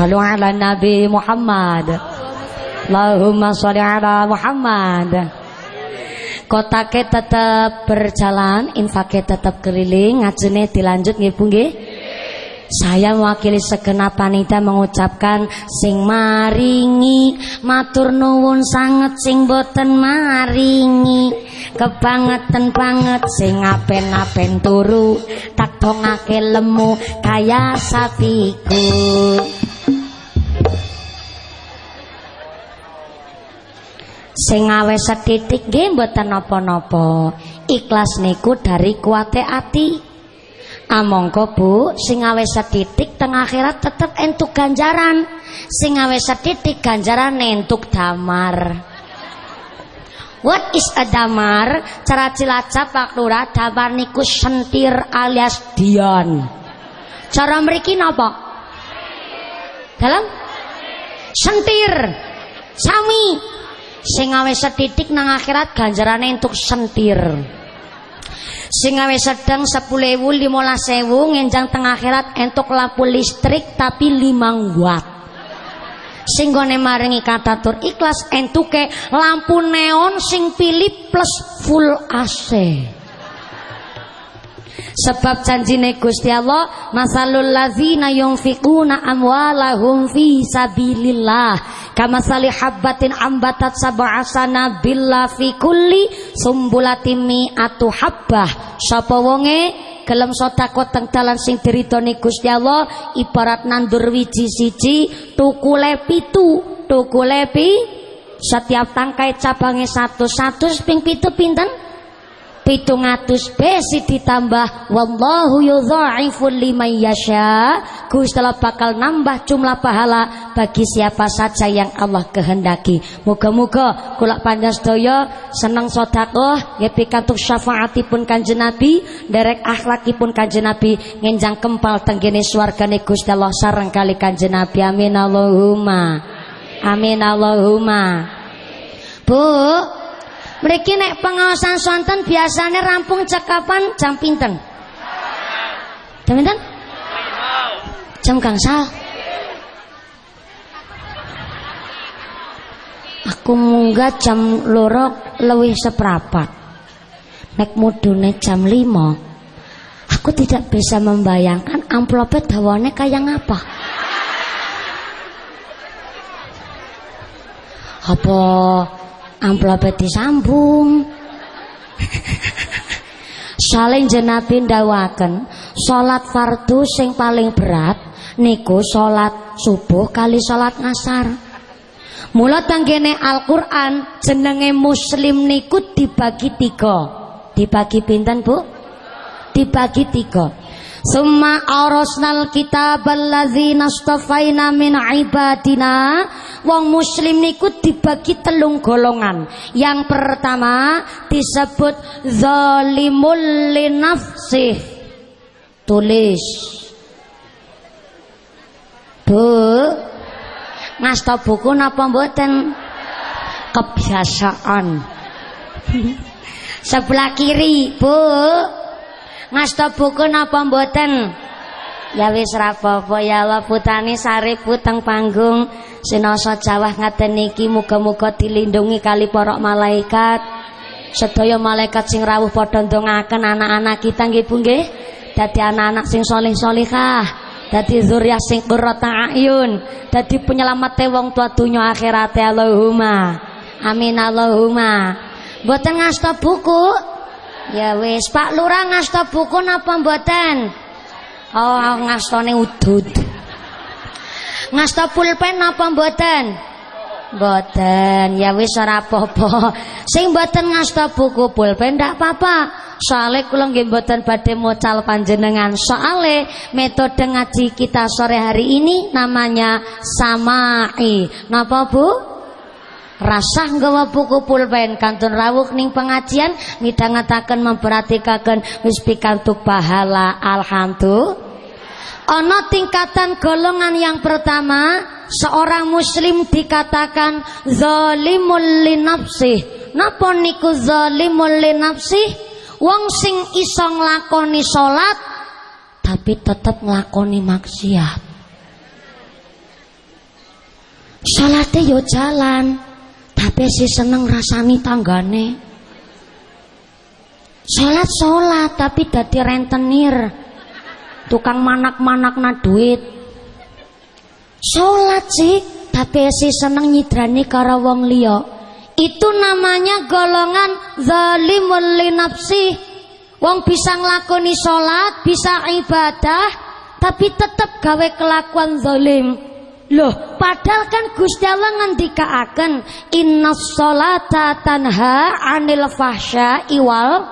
Sallu ala Nabi Muhammad Allahumma salli ala Muhammad Kotake tetap berjalan, infake tetap keliling, ngajene dilanjut nggih Bu nggih? Saya mewakili segenap panitia mengucapkan sing maringi matur nuwun sanget sing boten maringi. Kebangetan banget sing apen-apen turu tak tongake lemu kaya sapiku Sing awe setitik nggih mboten napa-napa. Ikhlas niku dari kuate ati. Amongko Bu, sing awe setitik teng akhirat tetep entuk ganjaran. Sing awe setitik ganjaran entuk damar. What is a damar? Cara Cilacap Pak Lurah damar niku sentir alias dion. Cara mriki napa? Dalam sentir. Sami sing awe setitik nang akhirat ganjarane untuk sentir. Sing awe sedang 10.000 15.000 ngenjang teng akhirat entuk lampu listrik tapi 5 watt. Sing gone maringi katatur ikhlas entuke lampu neon sing pilih plus full AC Sebab janjine Gusti Allah, masalul ladzina yunfiquna amwalahum fi sabilillah. Kamasali habbatin ambatat sab'a sanabilla fi kulli sumbulatin mi'atu habbah. Sapa wonge? Gelem sedekah teng dalan sing diridoni Gusti Allah ibarat nandur wiji siji tukule pitu tukule pi setiap tangkai cabangnya satu satu ping pitu pinten pitung atus besi ditambah wallahu yudha'ifu liman yasha. Gusti Allah bakal nambah jumlah pahala bagi siapa saja yang Allah kehendaki. Muga-muga kula panjang sedaya seneng sedekah nggih pikantuk syafaatipun Kanjeng Nabi derek akhlakipun Kanjeng Nabi ngenjang kempal tenggene swargane Gusti Allah sareng kali Kanjeng Nabi. Amin Allahumma. Amin Allahumma. Bu Mriki nek pengawasan sonten biasanya rampung cekapan jam pinten? Jam pinten? Jam gangsal. Aku munggah jam loro lebih seprapat. Nek mudune jam lima. Aku tidak bisa membayangkan amplopnya dawane kayak ngapa. Apa amplope disambung saling jenabi ndawaken salat fardu sing paling berat niku salat subuh kali salat ngasar. Mula tanggene Al-Qur'an jenenge muslim niku dibagi tiga. Dibagi pinten, Bu? Dibagi tiga. Summa arasnal kitab alladzina astafaina min ibadina. Wong muslim niku dibagi telung golongan. Yang pertama disebut zalimul linafsih. Tulis. Bu Ngasta buku napa mboten? Kebiasaan. Sebelah kiri Bu ngasta buku napa mboten? Ya wis rapopo ya Allah putani sari puteng panggung. Sinasa Jawa ngaten niki muga-muga dilindungi kali para malaikat. Sedaya malaikat sing rawuh padha ndongaken anak-anak kita nggih Bu nggih. Dadi anak-anak sing soleh solihah dadi zuriat sing qurrata ayun dadi penyelamat wong tua dunya akhirat Allahumma. Amin Allahumma. Mboten ngasta buku Ya wis, Pak Lurah ngasta buku napa mboten? Oh, ngastane udud. Ngasta pulpen napa mboten? Mboten. Ya wis ora apa-apa. Sing mboten ngasta buku pulpen ndak apa-apa. Soale kula nggih mboten badhe mocal panjenengan. Soale metode ngaji kita sore hari ini namanya samai. Napa Bu? Rasah nggawa buku pulpen kantun rawuh ning pengajian midhangetaken memperhatikaken wis pikantuk pahala alhamdulillah Ana tingkatan golongan yang pertama seorang muslim dikatakan zalimul linafsih. Napa niku zalimul linafsih? Wong sing iso nglakoni salat tapi tetep nglakoni maksiat. Salate yo jalan, tapi si seneng rasani tanggane. Salat salat tapi dadi rentenir. Tukang manak-manak na duit. Salat sih tapi si seneng nyidrani karo wong liya. Itu namanya golongan zalimul linafsi. Wong bisa nglakoni salat, bisa ibadah, tapi tetap gawe kelakuan zalim. Loh, padahal kan Gusti Allah ngendikaaken inna sholata tanha 'anil fahsya iwal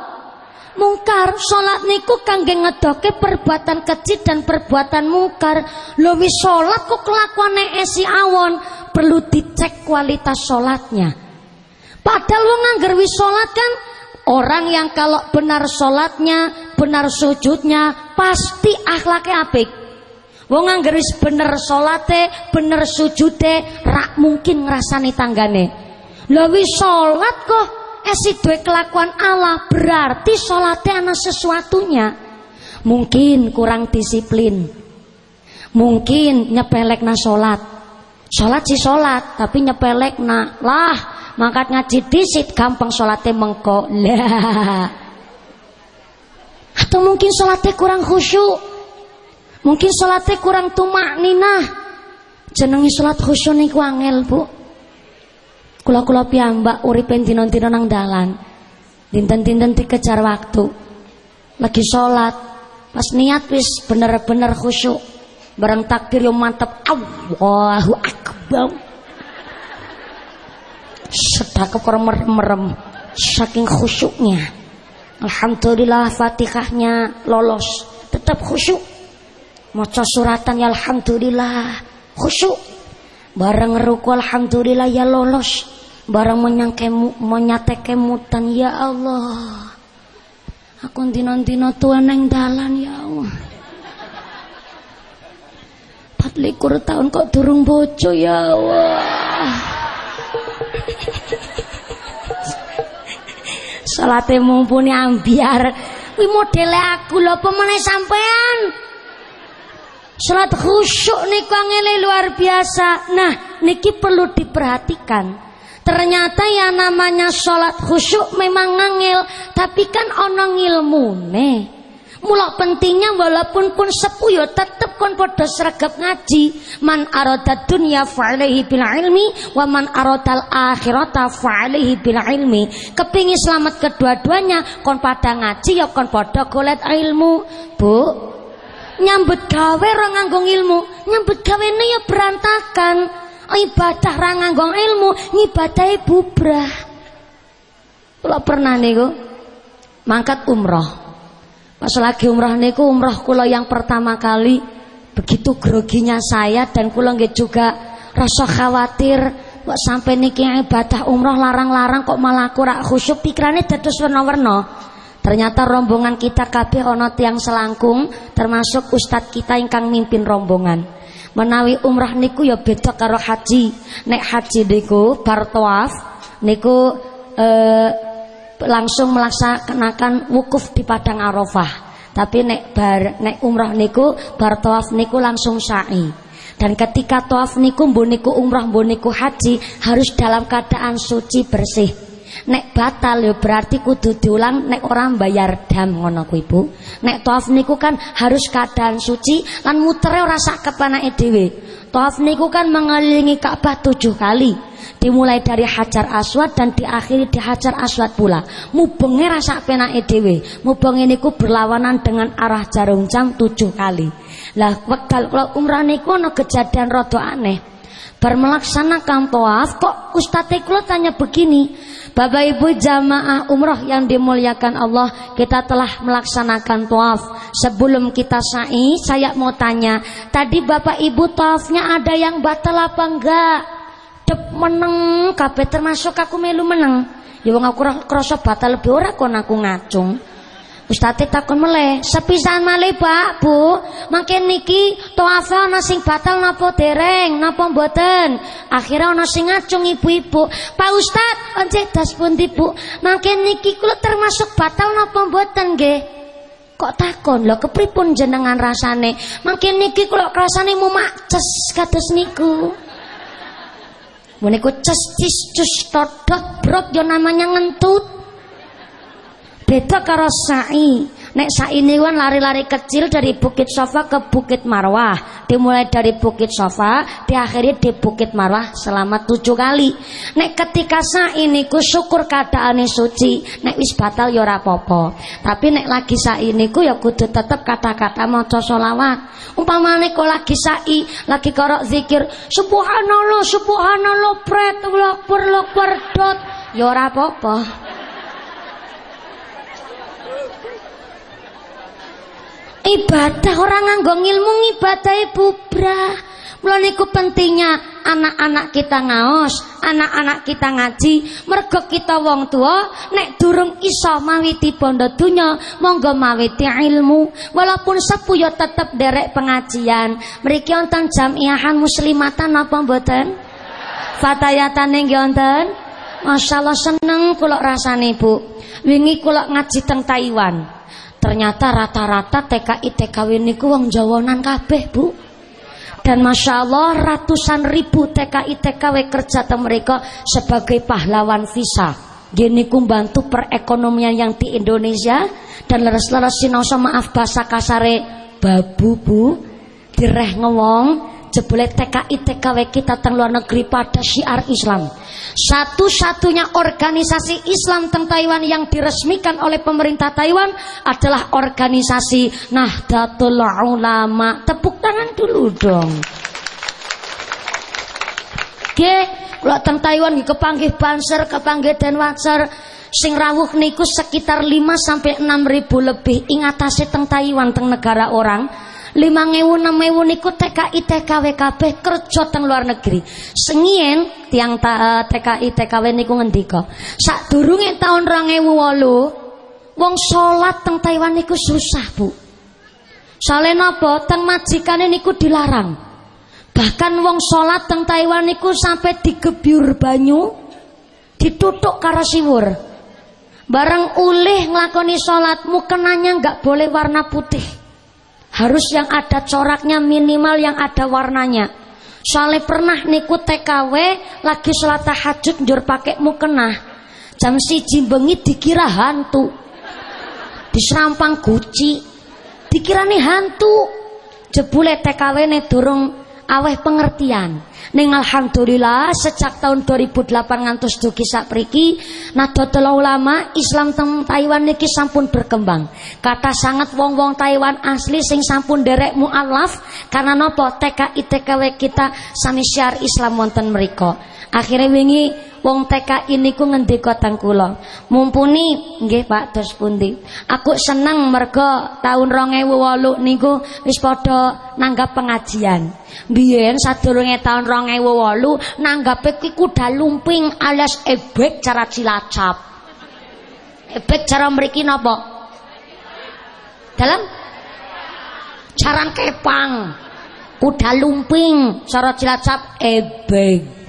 mungkar. Salat niku kangge ngedoke perbuatan kecil dan perbuatan mungkar. Lho wis salat kok kelakuane esi awon, perlu dicek kualitas salatnya. Padahal wong angger wis salat kan orang yang kalau benar salatnya, benar sujudnya, pasti akhlaknya apik. Wong anggeris bener salate, bener sujude, rak mungkin ngrasani tanggane. Lah wis salat kok esi duwe kelakuan Allah, berarti salate ana sesuatunya. Mungkin kurang disiplin. Mungkin nyepelek na salat. Salat si salat, tapi nyepelek na lah mangkat ngaji disit gampang salate mengko. Lah. Atau mungkin salate kurang khusyuk. Mungkin sholatnya kurang tumak nina. Jenengi sholat khusyuk niku angel, Bu. Kula-kula piyambak uripen dina-dina nang dalan. Dinten-dinten dikejar waktu. Lagi sholat, pas niat wis bener-bener khusyuk. Bareng takbir yo mantep. Allahu akbar. Sedekap orang merem-merem saking khusyuknya. Alhamdulillah Fatihahnya lolos, tetap khusyuk. Maca suratan ya alhamdulillah khusyuk. Bareng ruku alhamdulillah ya lolos. Bareng menyangkemu menyate kemutan ya Allah. Aku dina-dina tua neng dalan ya Allah. likur tahun kok durung bojo ya Allah. Salate mumpuni ambiar. Wi modele aku lho pemene sampean. Salat khusyuk niku angele luar biasa. Nah, niki perlu diperhatikan. Ternyata yang namanya salat khusyuk memang ngangil, tapi kan ono ngilmune. Mula pentingnya walaupun pun sepuh yo tetep kon padha sregep ngaji. Man arada dunya fa'alaihi bil ilmi wa man aradal akhirata fa'alaihi bil ilmi. Kepingin selamat kedua-duanya kon padha ngaji ya kon padha golek ilmu. Bu, nyambut gawe ora nganggo ilmu nyambut gawene ya berantakan. Ibadah ra nganggo ilmu ngibadahi bubrah. Kula pernah niku mangkat umroh. Pas lagi umroh niku umroh kula yang pertama kali. Begitu groginya saya dan kula nggih juga rasa khawatir kok sampai niki ibadah umroh larang-larang kok malah aku rak khusyuk pikirane dados warna-warna Ternyata rombongan kita kabeh ana tiang selangkung termasuk ustadz kita ingkang mimpin rombongan. Menawi umrah niku ya beda karo haji. Nek haji niku bar tawaf niku eh, langsung melaksanakan wukuf di padang Arafah. Tapi nek bar nek umrah niku bar tawaf niku langsung sa'i. Dan ketika tawaf niku mbok niku umrah mbok niku haji harus dalam keadaan suci bersih. Nek batal ya berarti kudu diulang nek orang bayar dam ngono ku Ibu. Nek tawaf niku kan harus keadaan suci lan mutere ora sak kepanake dhewe. Tawaf niku kan mengelilingi Ka'bah tujuh kali. Dimulai dari Hajar Aswad dan diakhiri di Hajar Aswad pula. Mubenge rasa penake dhewe. Mubenge niku berlawanan dengan arah jarum jam tujuh kali. Lah wekdal kalau umrah niku ana kejadian rada aneh. Bar melaksanakan tawaf kok ustadz kula tanya begini, Bapak Ibu jamaah umroh yang dimuliakan Allah Kita telah melaksanakan tawaf. Sebelum kita sa'i Saya mau tanya Tadi Bapak Ibu tawafnya ada yang batal apa enggak? Dep meneng Kabeh termasuk aku melu meneng. Ya wong aku krasa batal lebih ora kon aku ngacung Ustaz takon meleh, sepisan malih Pak, Bu. Makin niki thawafe ana sing batal napa dereng, napa mboten. Akhirnya ana sing ngacung ibu-ibu. Pak Ustaz, once das pundi Bu? Makin niki kula termasuk batal napa mboten nggih? Kok takon lho kepripun jenengan rasane? Makin niki kula rasane mau maces kados niku. Meniku ces cis cus todot brot yo namanya ngentut. Beda karo sa'i. Nek sa'i ini kan lari-lari kecil dari Bukit Sofa ke Bukit Marwah. Dimulai dari Bukit Sofa, diakhiri di Bukit Marwah selama tujuh kali. Nek ketika sa'i ku syukur keadaan suci. Nek wis batal ya ora apa Tapi nek lagi sa'i ku ya kudu tetep kata-kata maca selawat. Umpamane kok lagi sa'i, lagi karo zikir, subhanallah, subhanallah, pret, lakbar, lakbar, dot. Ya ora ibadah orang nganggo ilmu ngibadahi bubrah Mulai niku pentingnya anak-anak kita ngaos, anak-anak kita ngaji, mergo kita wong tua nek durung iso mawiti bondo dunya, monggo mawiti ilmu. Walaupun sepuh ya tetep derek pengajian. Mriki wonten jamiahan muslimatan apa mboten? Fatayatan nggih wonten? Masyaallah seneng kula rasane Bu. Wingi kula ngaji teng Taiwan. Ternyata rata-rata TKI TKW niku wong Jawanan kabeh, Bu. Dan Masya Allah ratusan ribu TKI TKW kerja mereka sebagai pahlawan visa. Gini ku bantu perekonomian yang di Indonesia dan leres-leres sinoso maaf bahasa kasare babu bu direh ngewong jebule TKI TKW kita teng luar negeri pada syiar Islam. Satu-satunya organisasi Islam teng Taiwan yang diresmikan oleh pemerintah Taiwan adalah organisasi Nahdlatul Ulama. Tepuk tangan dulu dong. Oke, kalau teng Taiwan kepanggih Banser, kepanggih Denwatser, sing rawuh niku sekitar 5 sampai 6 ribu lebih ingatase teng Taiwan teng negara orang lima ngewu enam ngewu niku TKI TKW kabeh kerja teng luar negeri. Sengien tiang ta, eh, TKI TKW niku ngendika tahun wolu wong sholat teng Taiwan niku susah bu. Soalnya napa? Teng majikane niku dilarang. Bahkan wong sholat teng Taiwan niku sampai digebyur banyu ditutuk karo siwur. Bareng ulih nglakoni sholat mukenanya nggak boleh warna putih harus yang ada coraknya minimal yang ada warnanya. Soalnya pernah niku TKW lagi sholat tahajud njur pakai mukena. Jam si bengi dikira hantu. Diserampang guci. Dikira nih hantu. Jebule TKW nih durung aweh pengertian. Ning alhamdulillah sejak tahun 2008 ngantos dugi sapriki Nahdlatul Ulama Islam teng Taiwan niki sampun berkembang. Kata sangat wong-wong Taiwan asli sing sampun derek mualaf karena nopo TKI TKW kita sami syiar Islam wonten mriku. Akhirnya wingi wong TKI niku ngendika teng kula. Mumpuni nggih Pak terus pundi. Aku seneng merga tahun 2008 niku wis padha nanggap pengajian. Biyen sadurunge tahun 2008 nanggape kuwi kuda lumping alias ebek cara Cilacap. Ebek cara mriki napa? Dalam Caran kepang. Kuda lumping cara Cilacap ebek.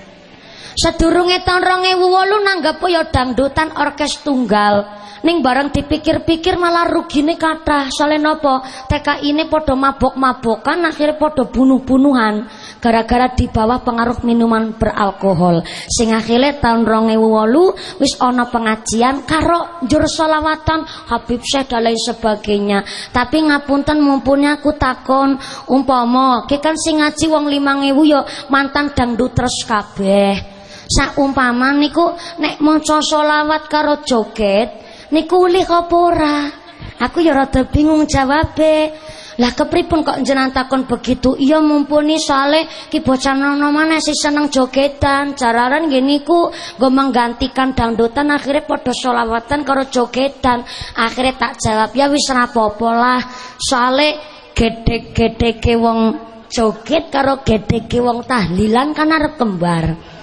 Sedurunge tahun 2008 nanggap ya dangdutan orkes tunggal. Ning bareng dipikir-pikir malah rugine kathah. Soale napa? TKI ini padha mabok-mabokan akhirnya padha bunuh-bunuhan gara-gara di bawah pengaruh minuman beralkohol. Sing akhirnya tahun 2008 wis ana pengajian karo njur selawatan Habib Syekh dan lain sebagainya. Tapi ngapunten mumpuni aku takon umpama ki kan sing ngaji wong 5000 ya mantan dangdut terus kabeh. Saumpama niku nek maca selawat karo joget niku ulih apa? Aku ya rada bingung jawabe. Lah kepripun kok jenengan takon begitu? Iya mumpuni soale ki bocah nono mana sih seneng jogetan. Jararan gini ku gue menggantikan dangdutan akhirnya podo solawatan karo jogetan. Akhirnya tak jawab ya wis rapopo lah. Soale gede-gede ke wong joget karo gede ke wong tahlilan kan arep kembar.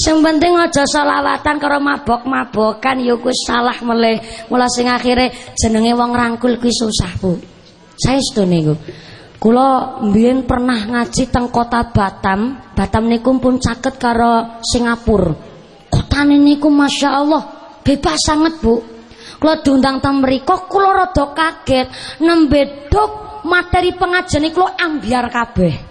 Sing penting aja selawatan karo mabok-mabokan ya kuwi salah meleh. Mula sing akhire jenenge wong rangkul kuwi susah, Bu. Saestu niku. Kula mbiyen pernah ngaji teng kota Batam. Batam niku pun caket karo Singapura. Kotane niku Masya Allah bebas sangat, Bu. Kula diundang teng mriku kula rada kaget nembe dok materi pengajian niku ambiar kabeh.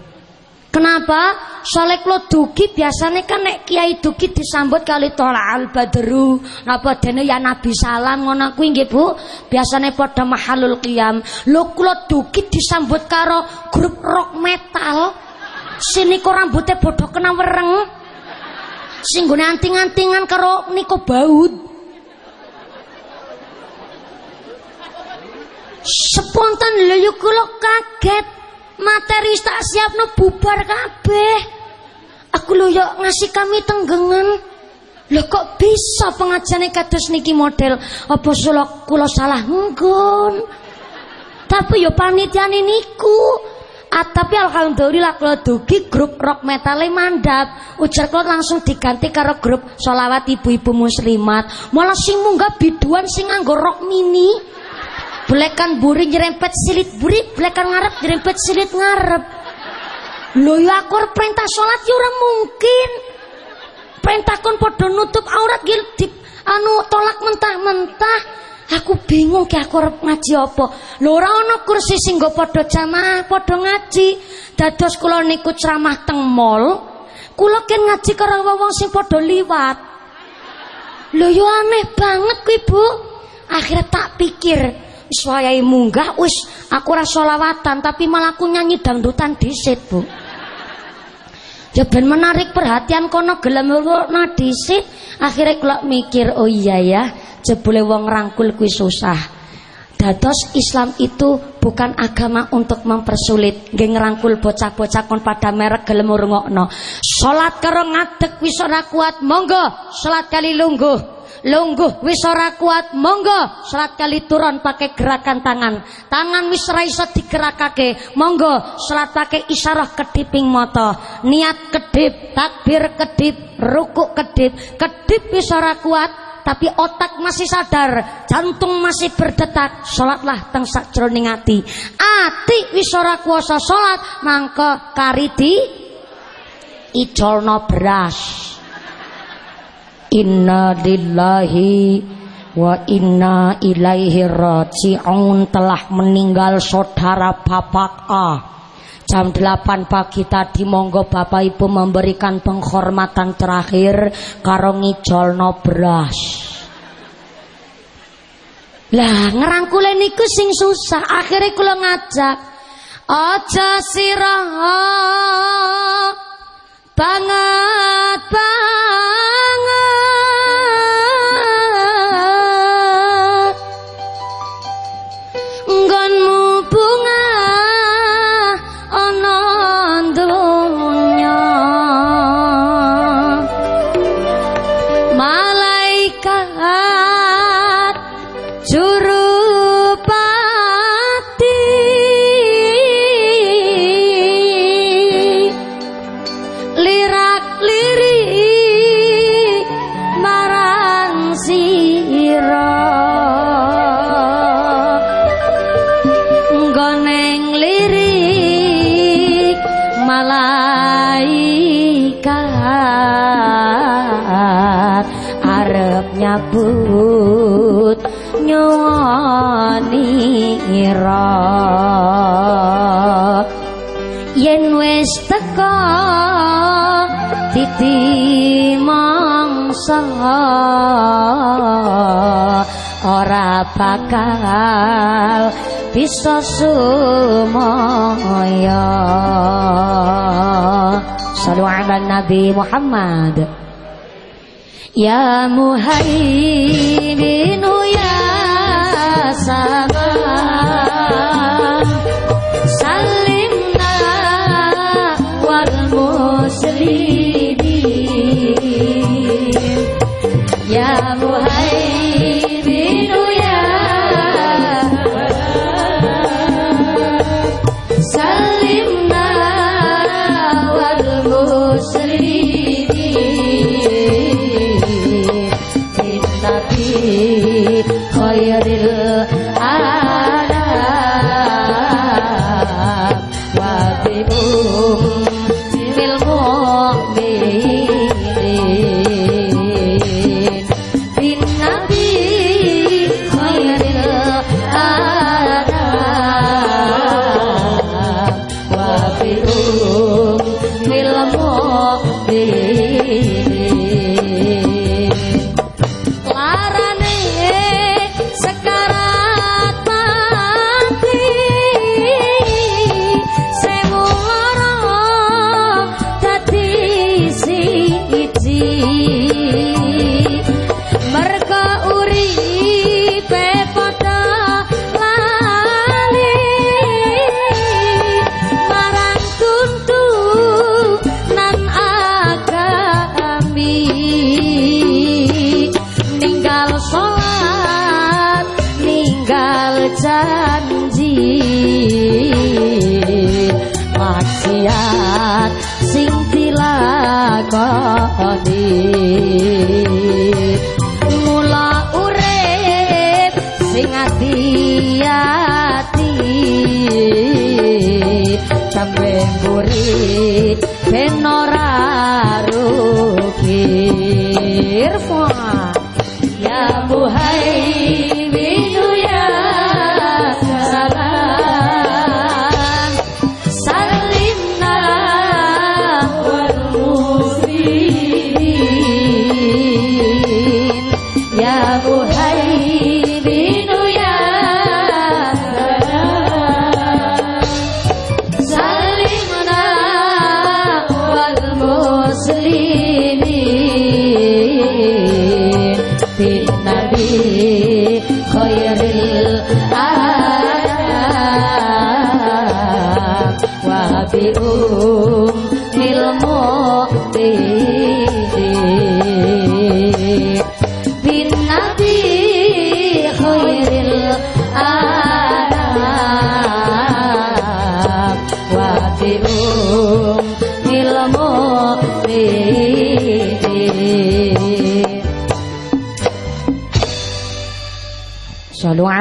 Kenapa? Soalnya kalau duki biasanya kan nek kiai duki disambut kali tola al badru. Napa dene ya nabi salam ngono kuwi nggih Bu. Biasanya pada mahalul qiyam. Lho kula duki disambut karo grup rock metal. Sini kok rambutnya bodoh kena wereng. Sing anting-antingan karo niko baut. Spontan lho kula kaget materi tak siap no bubar kabeh. Aku lo yuk ngasih kami tenggengan. Lo kok bisa pengajian kados niki model? Apa sulok kulo salah nggon? Tapi yo panitia niku. Ah, tapi alhamdulillah kalau dugi grup rock metal mandap. Ujar kalau langsung diganti karo grup solawat ibu-ibu muslimat. Malah sing munggah biduan sing nganggo rock mini Blekan buri nyerempet silit buri, blekan ngarep nyerempet silit ngarep. Lho ya aku perintah sholat ya orang mungkin. Perintah kon podo nutup aurat gil di anu tolak mentah-mentah. Aku bingung ki aku arep ngaji apa. Lho ora ana kursi sing nggo padha jamaah, padha ngaji. Dados kula niku ceramah teng mall, kula ken ngaji karo wong sing padha liwat. Lho yo aneh banget kuwi, Bu. Akhirnya tak pikir, Wis munggah wis aku ora selawatan tapi malah aku nyanyi dangdutan disit, Bu. Ya ben menarik perhatian kono gelem na disit, akhirnya kula mikir, oh iya ya, jebule wong rangkul kuwi susah. Dados Islam itu bukan agama untuk mempersulit. Nggih ngrangkul bocah-bocah kon pada merek gelem ngrungokno. Salat karo ngadeg wis ora kuat, monggo salat kali lungguh lungguh wis ora kuat monggo. Salat kali turun pakai gerakan tangan. Tangan wis ora iso digerakake. Monggo salat pakai isyarah kediping mata. Niat kedip takbir kedip rukuk kedip. Kedip wis ora kuat tapi otak masih sadar, jantung masih berdetak, salatlah teng sakjroning ati. Ati wis ora kuasa salat, mangka karidi icolno beras inna lillahi wa inna ilaihi raji'un. Telah meninggal saudara Bapak A. Jam 8 pagi tadi monggo Bapak Ibu memberikan penghormatan terakhir karo ngijolno beras. Lah ngerangkule niku sing susah. Akhirnya kula ngajak aja sirah banget banget. nyabut nyuwani ira. Yen wis teka titi mangsa ora bakal bisa sumaya. Sallu ala Nabi Muhammad. Ya Muhaiminu Ya Sabar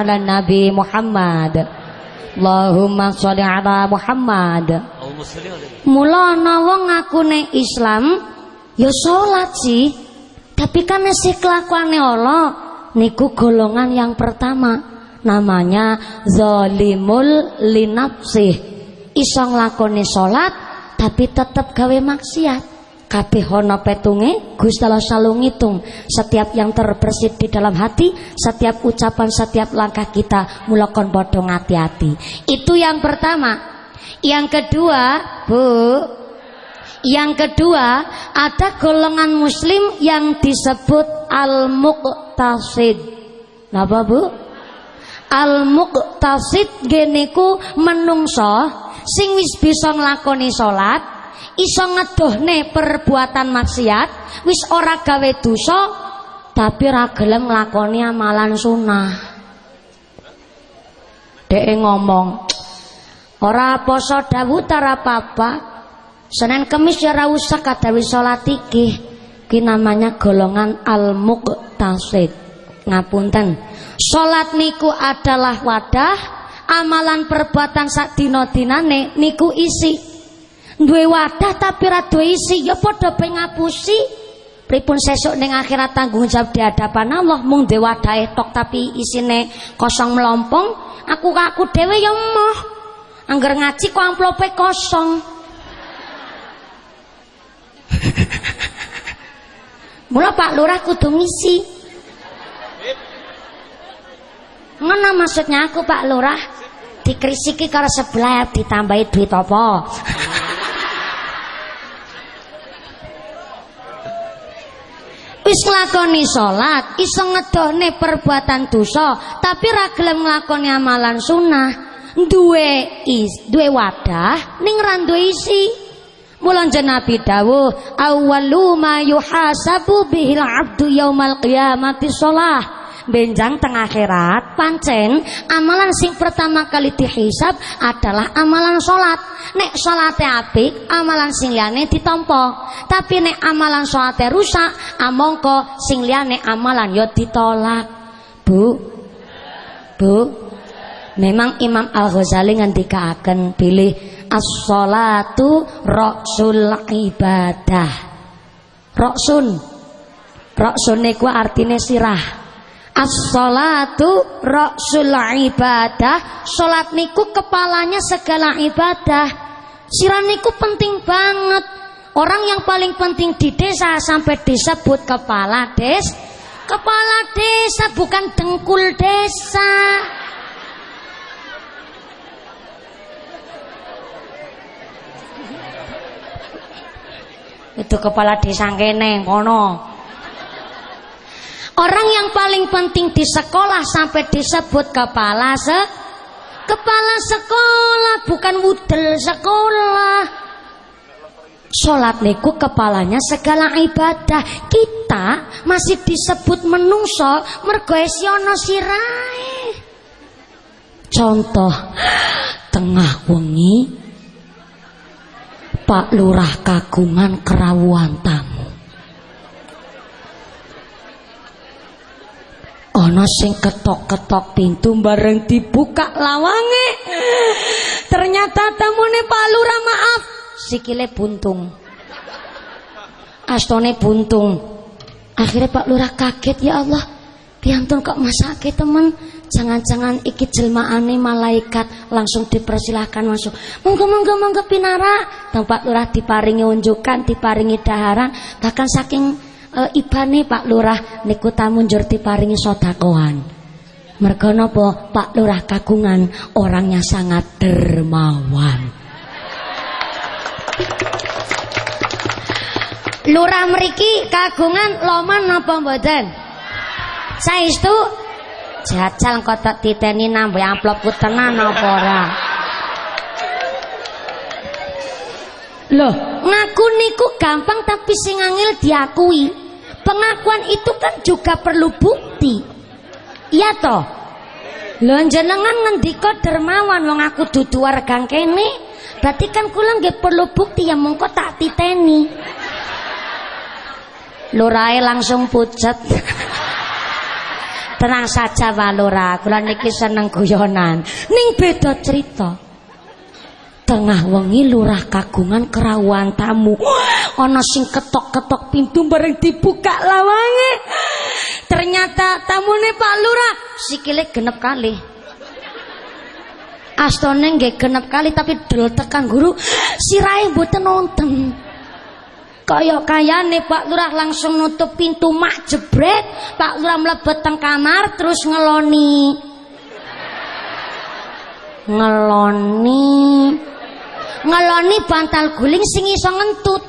ala Nabi Muhammad. Allahumma sholli ala Muhammad. Mula ngaku ngakune Islam ya salat sih. Tapi kan sih kelakuane Allah. Niku golongan yang pertama. Namanya zalimul linafsih. Iso nglakoni salat tapi tetap gawe maksiat kabeh ana petunge Gusti Allah selalu ngitung setiap yang terbersit di dalam hati setiap ucapan setiap langkah kita mulakon padha hati-hati itu yang pertama. Yang kedua Bu yang kedua ada golongan muslim yang disebut al-muqtasid. Napa Bu? Al-muqtasid geniku menungso sing wis bisa nglakoni salat iso ngedohne perbuatan maksiat wis ora gawe dosa tapi ra gelem nglakoni amalan sunah dek ngomong ora poso dawuh ora apa-apa. Senin Kemis ya ora usah kadawi salat iki. Ki namanya golongan al-muqtasid. Ngapunten salat niku adalah wadah amalan perbuatan sak dina-dinane niku isi duwe wadah tapi ra duwe isi ya padha pe ngapusi pripun sesuk ning akhirat tanggung jawab di hadapan Allah mung duwe wadah tok tapi isine kosong melompong aku aku dhewe ya emoh. Angger ngaji kok amplope kosong. Mula Pak Lurah kudu ngisi. Ngono maksudnya aku Pak Lurah? Dikrisiki karo sebelah ditambahi duit apa wis nglakoni salat iso ngedone perbuatan dosa tapi ra gelem nglakoni amalan sunnah. Duwe is duwe wadah ning ra duwe isi. Mula Nabi dawuh awwalu ma yuhasabu bihil abdu yaumal qiyamati shalah benjang tengah akhirat pancen amalan sing pertama kali dihisab adalah amalan sholat. Nek salate apik amalan sing liyane ditampa tapi nek amalan salate rusak amongko sing liyane amalan yo ya ditolak. Bu. Bu. Memang Imam Al-Ghazali ngendikaaken pilih as-sholatu roksul ibadah. Roksun. Roksun niku artine sirah As-salatu ra'sul ibadah. Salat niku kepalanya segala ibadah. Sirah niku penting banget. Orang yang paling penting di desa sampai disebut kepala des. Kepala desa bukan dengkul desa. Itu kepala desa kene kono. Orang yang paling penting di sekolah sampai disebut kepala se kepala sekolah bukan wudel sekolah. Sholat niku kepalanya segala ibadah. Kita masih disebut menungso mergo sirai. Contoh tengah wengi Pak Lurah kagungan kerawuan tamu. Ana sing ketok-ketok pintu bareng dibuka lawange. Ternyata temune Pak Lurah maaf sikile buntung. Astone buntung. Akhirnya Pak Lurah kaget ya Allah piantun kok masake temen? Jangan-jangan iki jelmaane malaikat langsung dipersilahkan masuk. Monggo monggo monggo pinara. Pak Lurah diparingi unjukan diparingi daharan. Bahkan saking e, ibane Pak Lurah niku tamu njur diparingi sedekahan. Mergo napa Pak Lurah kagungan orangnya sangat dermawan. Lurah mriki kagungan loman napa mboten? Saestu jajal kotak titeni nambah amplop tenan apa ora? Loh, ngaku niku gampang tapi sing angel diakui. Pengakuan itu kan juga perlu bukti. Iya toh? Lho jenengan ngendika dermawan wong aku dudu warga kene. Berarti kan kula nggih perlu bukti yang mongko tak titeni. Lurae langsung pucet. Tenang saja Walura, kula niki seneng guyonan. Ning beda cerita. Tengah wengi lurah kagungan kerawuan tamu. Ana sing ketok-ketok pintu bareng dibuka lawange. Ternyata tamune Pak Lurah sikile genep kali. Astone nggih genep kali tapi dol tekan guru sirahe mboten nonton. Kaya kayane Pak Lurah langsung nutup pintu mak jebret, Pak Lurah mlebet teng kamar terus ngeloni. Ngeloni. Ngeloni bantal guling sing iso ngentut.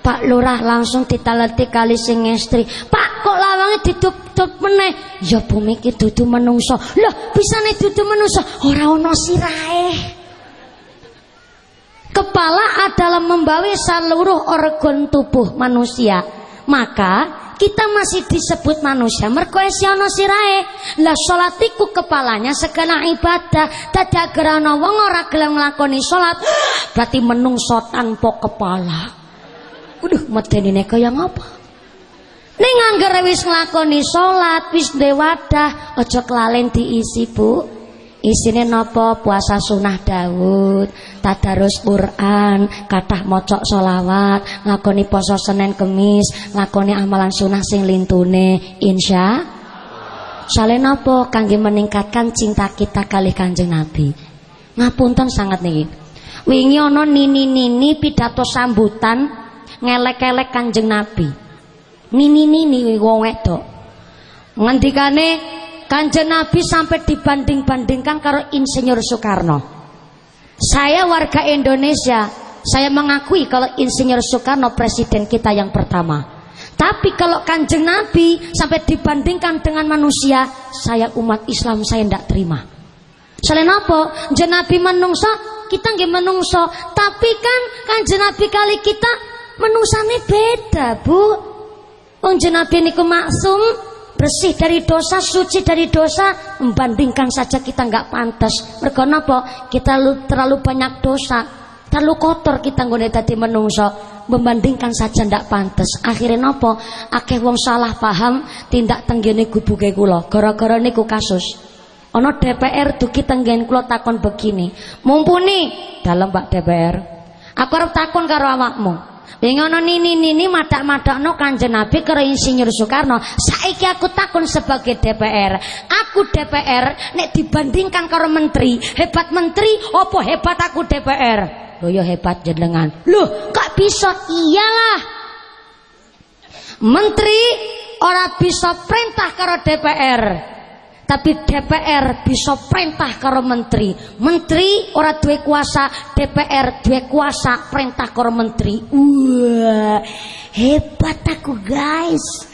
Pak Lurah langsung ditaleti kali sing istri. Pak kok lawange ditutup meneh? Ya bumi iki dudu menungso. Loh, bisane dudu menungso ora ana sirahe. Kepala adalah membawa seluruh organ tubuh manusia. Maka kita masih disebut manusia mergo ana sirahe. Lah salat iku kepalanya segala ibadah. Dadi agar ana wong ora gelem nglakoni salat, berarti menungso tanpa kepala. Waduh, medenine kaya ngapa? Ning angger wis nglakoni salat, wis dewadah, aja kelalen diisi, Bu. Isine napa puasa sunah Daud, tadarus Quran, kathah maca selawat, ngakoni poso Senin Kemis, ngakoni amalan sunah sing lintune, insya Sale napa kangge meningkatkan cinta kita kali Kanjeng Nabi. Ngapunten sangat niki. Wingi ana nini-nini pidato sambutan ngelek-elek Kanjeng Nabi. Nini-nini wong wedok. Ngendikane Kanjeng Nabi sampai dibanding-bandingkan karo Insinyur Soekarno. Saya warga Indonesia, saya mengakui kalau Insinyur Soekarno presiden kita yang pertama. Tapi kalau kanjeng Nabi sampai dibandingkan dengan manusia, saya umat Islam saya tidak terima. Selain apa? Kanjeng Nabi menungso, kita nggak menungso. Tapi kan kanjeng Nabi kali kita menungsane beda, Bu. Wong Nabi niku maksum, bersih dari dosa, suci dari dosa, membandingkan saja kita nggak pantas. Mereka napa? Kita terlalu banyak dosa, terlalu kotor kita nggone tadi menungso, membandingkan saja ndak pantas. Akhirnya napa? Akeh wong salah paham tindak tenggene gubuke kula. Gara-gara niku kasus. Ono DPR duki tenggen kula takon begini. Mumpuni dalam Pak DPR. Aku harus takon karo awakmu. Ngono nini nini madak no kanjeng Nabi karo Insinyur Soekarno. Saiki aku takun sebagai DPR. Aku DPR nek dibandingkan karo menteri, hebat menteri opo hebat aku DPR? Loh ya hebat jenengan. Loh, kok bisa? Iyalah. Menteri ora bisa perintah karo DPR. Tapi DPR bisa perintah karo menteri. Menteri ora duwe kuasa, DPR duwe kuasa perintah karo menteri. Wah, hebat aku guys.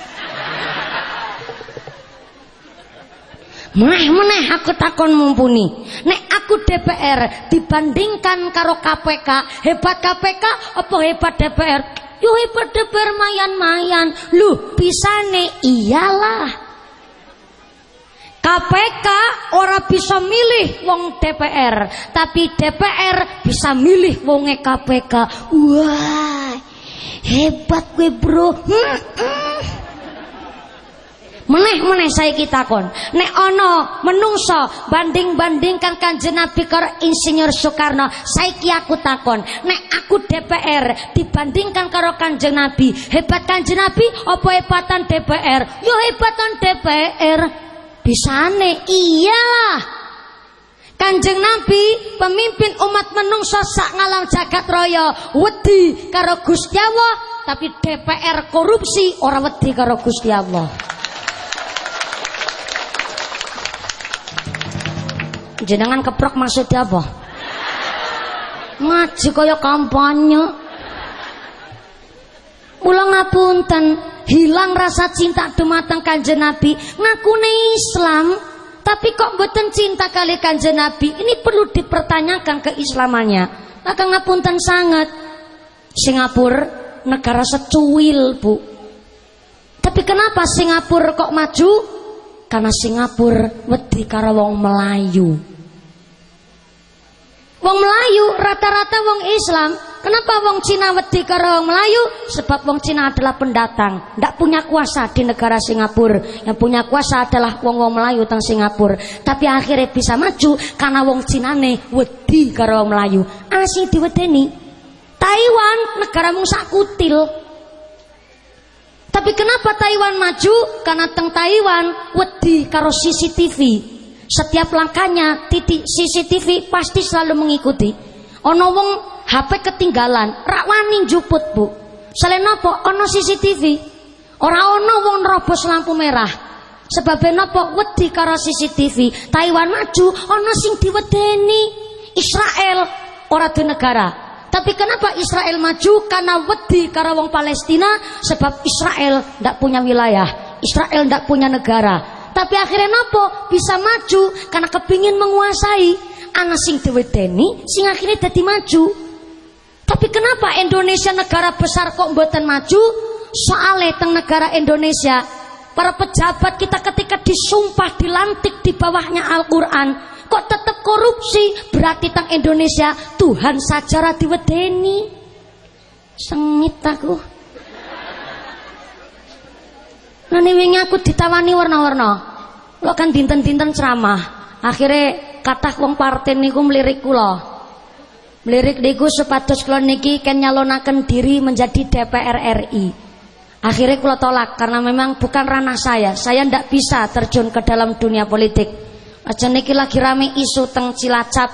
Meneh-meneh aku takon mumpuni. Nek aku DPR dibandingkan karo KPK, hebat KPK apa hebat DPR? Yo hebat DPR mayan-mayan. Lu pisane iyalah. KPK ora bisa milih wong DPR, tapi DPR bisa milih wonge KPK. Wah, hebat gue bro. Hmm, hmm. Meneh-meneh saya kita kon. Nek ono menungso banding-bandingkan kanjeng Nabi karo Insinyur Soekarno, saiki aku takon. Nek aku DPR dibandingkan karo kanjeng Nabi, hebat kanjeng Nabi apa hebatan DPR? Yo hebatan DPR. Bisane iyalah. Kanjeng Nabi pemimpin umat menungso sak ngalam jagat raya wedi karo Gusti Allah tapi DPR korupsi ora wedi karo Gusti Allah. Jenengan keprok maksudnya apa? Ngaji kaya kampanye. Mula ngapunten, hilang rasa cinta dumateng kanjeng Nabi. Ngakune Islam tapi kok mboten cinta kali kanjeng Nabi? Ini perlu dipertanyakan keislamannya. Maka ngapunten sangat. Singapura negara secuil bu. Tapi kenapa Singapura kok maju? Karena Singapura wedi karo wong Melayu. Wong Melayu rata-rata wong Islam. Kenapa wong Cina wedi karo wong Melayu? Sebab wong Cina adalah pendatang, ndak punya kuasa di negara Singapura. Yang punya kuasa adalah wong-wong Melayu teng Singapura. Tapi akhirnya bisa maju karena wong Cina nih wedi karo wong Melayu. Asih diwedeni. Taiwan negara mung sakutil. Tapi kenapa Taiwan maju? Karena teng Taiwan wedi karo CCTV. Setiap langkahnya titik CCTV pasti selalu mengikuti. Ono wong HP ketinggalan, rak wani juput, Bu. Selain apa? Ono CCTV. Ora ono wong nerobos lampu merah. Sebab napa wedi karo CCTV. Taiwan maju ono sing diwedeni. Israel ora di negara. Tapi kenapa Israel maju? Karena wedi karo wong Palestina sebab Israel ndak punya wilayah. Israel ndak punya negara. Tapi akhirnya nopo bisa maju karena kepingin menguasai anak sing diwedeni sing akhirnya jadi maju. Tapi kenapa Indonesia negara besar kok mboten maju? Soalnya teng negara Indonesia para pejabat kita ketika disumpah dilantik di bawahnya Al-Qur'an kok tetap korupsi? Berarti tang Indonesia Tuhan saja diwedeni. Sengit aku. Nani wingi aku ditawani warna-warna. Lo kan dinten-dinten ceramah akhirnya kata wong partai niku melirik kula Melirik niku supados kula niki kan nyalonaken diri menjadi DPR RI. Akhirnya kula tolak karena memang bukan ranah saya. Saya ndak bisa terjun ke dalam dunia politik. Aja niki lagi rame isu teng Cilacap.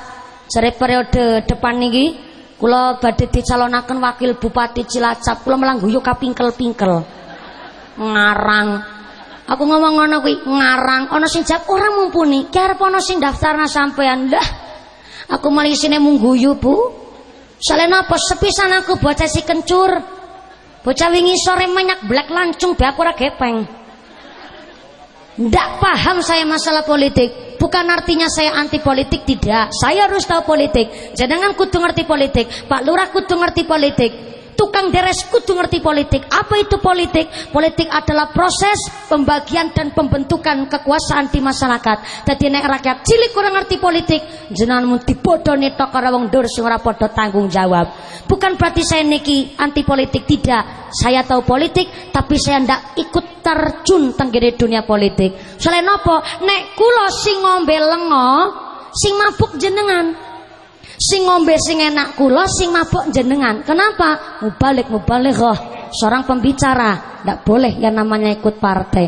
Jare periode depan niki kula badhe dicalonaken wakil bupati Cilacap. Kula malah guyu kapingkel-pingkel. Ngarang. Aku ngomong ngono kuwi ngarang ana sing jawab ora mumpuni. Ki arep ana sing daftarna sampean. Lah Aku malah isine mung guyu, Bu. Soalnya apa? Sepisan aku bocah si kencur. Bocah wingi sore banyak black lancung be aku ora gepeng. Ndak paham saya masalah politik. Bukan artinya saya anti politik tidak. Saya harus tahu politik. Jangan kudu ngerti politik. Pak Lurah kudu ngerti politik tukang deres kudu ngerti politik. Apa itu politik? Politik adalah proses pembagian dan pembentukan kekuasaan di masyarakat. Jadi nek rakyat cilik kurang ngerti politik, jenenganmu dibodoni tok karo wong dur sing ora padha tanggung jawab. Bukan berarti saya niki anti politik tidak. Saya tahu politik, tapi saya ndak ikut terjun tenggere dunia politik. Soalnya nopo? Nek kula sing ngombe lengo, sing mabuk jenengan sing ngombe sing enak kula sing mabuk jenengan kenapa? Mubalik mubalik oh. Seorang pembicara. Tidak boleh yang namanya ikut partai.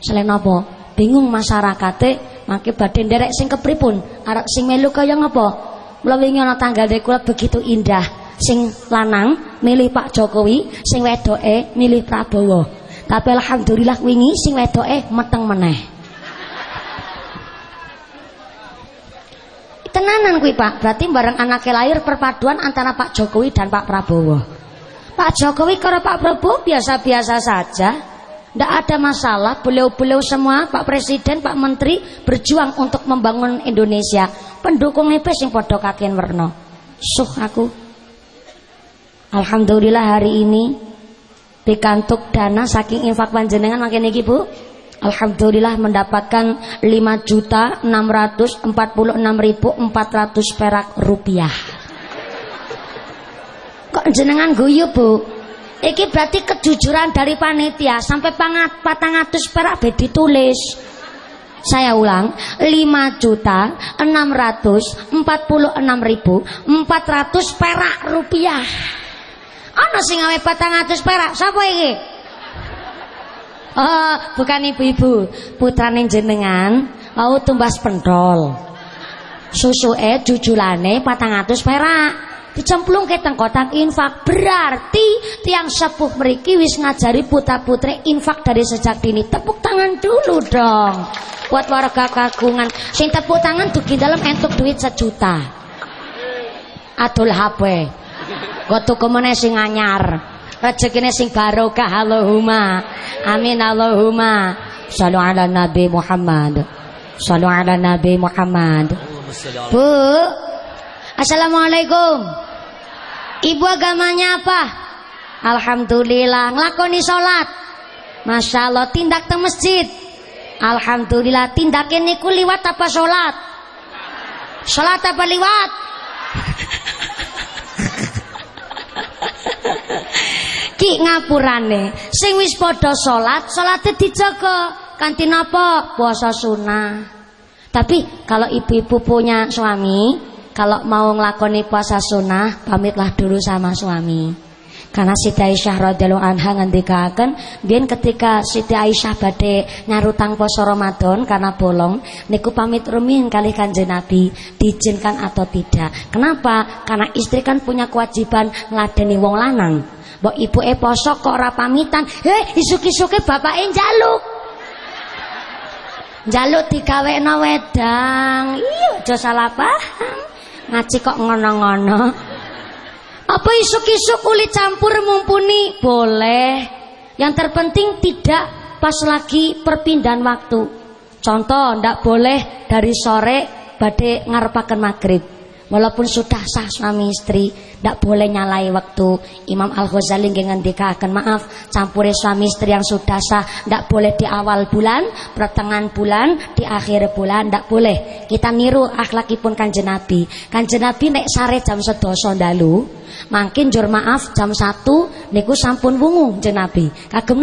Selain apa? Bingung masyarakatnya maki badan derek sing kepripun? Arek sing melu kaya ngapa? Mula wingi tanggal kula begitu indah. Sing lanang milih Pak Jokowi sing wedoke milih Prabowo. Tapi alhamdulillah wingi sing wedoke meteng meneh Tenanan kuwi Pak, berarti bareng anaknya lahir perpaduan antara Pak Jokowi dan Pak Prabowo. Pak Jokowi karo Pak Prabowo biasa-biasa saja. Tidak ada masalah, beliau-beliau semua, Pak Presiden, Pak Menteri berjuang untuk membangun Indonesia. Pendukung nepes yang podo kakien werno. Suh aku. Alhamdulillah hari ini pikantuk dana saking infak panjenengan makin iki Bu. Alhamdulillah mendapatkan 5 juta 646 ribu 400 perak rupiah. Kok jenengan guyu bu? Iki berarti kejujuran dari panitia sampai pangat patangatus perak bedi tulis. Saya ulang 5 juta 646 ribu 400 perak rupiah. Ana sing gawe patangatus perak sapa iki? Oh, bukan ibu-ibu, putrane jenengan mau tumbas pentol. Susuke jujulane 400 perak. Dicemplung ke teng kotak infak. Berarti tiang sepuh mriki wis ngajari putra putri infak dari sejak dini. Tepuk tangan dulu dong. Buat warga kagungan. Sing tepuk tangan di dalam entuk duit sejuta. Adul HP gotu ke mana sing anyar rezekine sing barokah Allahumma. Amin Allahumma. Sallu ala nabi Muhammad. Sallu ala nabi Muhammad. Bu Assalamualaikum. Ibu agamanya apa? Alhamdulillah ngelakoni sholat. Masya Allah tindak ke masjid. Alhamdulillah tindak ini ku liwat apa sholat? Sholat apa liwat Ki ngapurane sing wis padha salat, salate dijaga. Kanthi napa? Puasa sunnah. Tapi kalau ibu-ibu punya suami, kalau mau ngelakoni puasa sunnah, pamitlah dulu sama suami. Karena Siti Aisyah radhiyallahu anha ngendikaken biyen ketika Siti Aisyah badhe nyarutang poso Ramadan karena bolong niku pamit rumiyin kali Kanjeng Nabi diizinkan atau tidak. Kenapa? Karena istri kan punya kewajiban ngladeni wong lanang. Mbok ibuke poso kok ora pamitan, "Heh, isuk-isuke bapake njaluk." Njaluk digawekno wedang. Iya, aja salah paham. Ngaji kok ngono-ngono. Apa isuk-isuk kulit campur mumpuni? Boleh. Yang terpenting tidak pas lagi perpindahan waktu. Contoh, ndak boleh dari sore badai ngarepaken maghrib. Walaupun sudah sah suami istri, tidak boleh nyalai waktu. Imam Al Ghazali ngendikaken maaf, campure suami istri yang sudah sah, tidak boleh di awal bulan, pertengahan bulan, di akhir bulan, tidak boleh. Kita niru akhlakipun kanjeng Nabi. Kanjeng Nabi nek sare jam sedoso dalu, Makin jur maaf jam 1 niku sampun wungu jeneng Nabi. Kagem?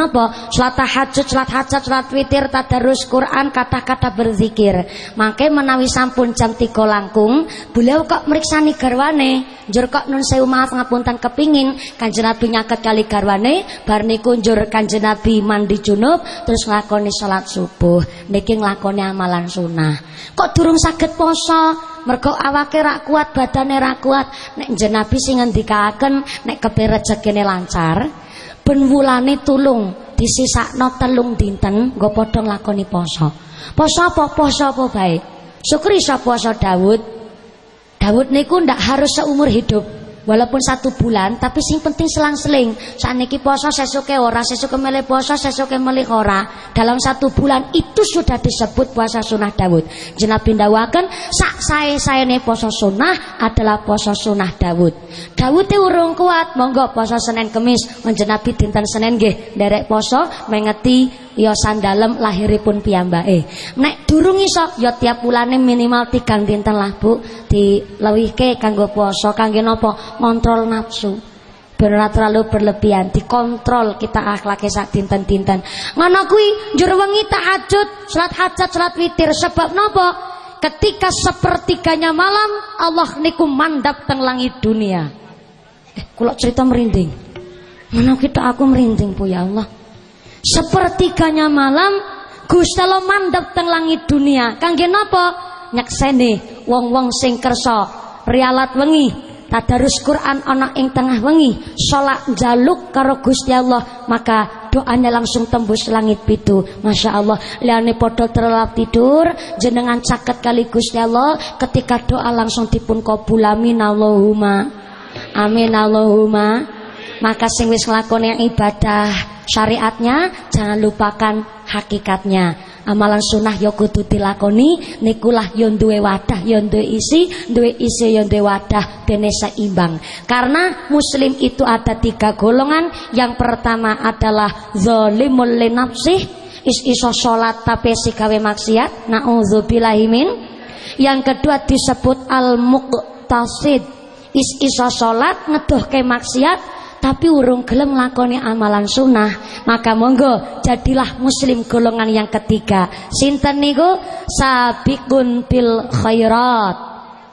Salat tahajud, salat hajat, salat witir, tadarus Quran, kata-kata berzikir. Mangke menawi sampun jam 3 langkung, beliau kok meriksani garwane. Jur kok nun sewu maaf ngapunten kepingin Kanjeng Nabi nyaket kali garwane, bar niku njur Kanjeng Nabi mandi junub terus nglakoni salat subuh. Niki nglakoni amalan sunah. Kok durung saged poso? mergo awake rak kuat badane rak kuat nek jenabi sing ngendikaken nek kepe rezekine lancar ben wulane tulung disisakno telung dinten nggo padha nglakoni poso poso apa poso apa bae syukuri sapa poso Daud Daud niku ndak harus seumur hidup walaupun satu bulan tapi sing penting selang-seling. Niki poso sesuke ora sesuke melih poso sesuke melih ora. Dalam satu bulan itu sudah disebut puasa sunnah Dawud. Jenab pindawakan sak saya saya nih poso sunnah adalah poso sunnah Dawud. Dawud itu urung kuat monggo poso Senin Kemis. Menjenabi dinten Senin nggih derek poso mengeti ya sandalem lahiripun piyambake. Nek durung iso ya tiap bulane minimal tigang dinten lah Bu dilewihke kanggo poso kangge napa ngontrol nafsu. Ben terlalu berlebihan, dikontrol kita akhlaknya sak dinten-dinten. Ngono kuwi njur wengi tahajud, salat hajat, salat witir sebab napa? Ketika sepertiganya malam Allah niku mandap teng langit dunia. Eh, kula cerita merinding. Mana kita aku merinding Bu ya Allah. Sepertiganya malam Gusti Allah mandap teng langit dunia. Kangge napa? Nyakseni wong-wong sing kersa rialat wengi. Tadarus Quran ana ing tengah wengi. Salat jaluk karo Gusti Allah maka doanya langsung tembus langit pitu. Masya Allah. Liane podo terlelap tidur jenengan caket kali Gusti Allah ketika doa langsung dipun kabul amin Allahumma amin. Allahumma maka sing wis nglakoni ibadah syariatnya jangan lupakan hakikatnya. Amalan sunnah ya kudu dilakoni nikulah yo duwe wadah yo duwe isi duwe isi yo duwe wadah dene seimbang. Karena muslim itu ada tiga golongan. Yang pertama adalah zalimul linafsih is iso salat tapi sikawe maksiat naudzubillahi min. Yang kedua disebut al muqtasid is iso salat ngedohke maksiat tapi urung gelem lakoni amalan sunnah maka monggo jadilah muslim golongan yang ketiga. Sinten niku? Sabikun bil khairat.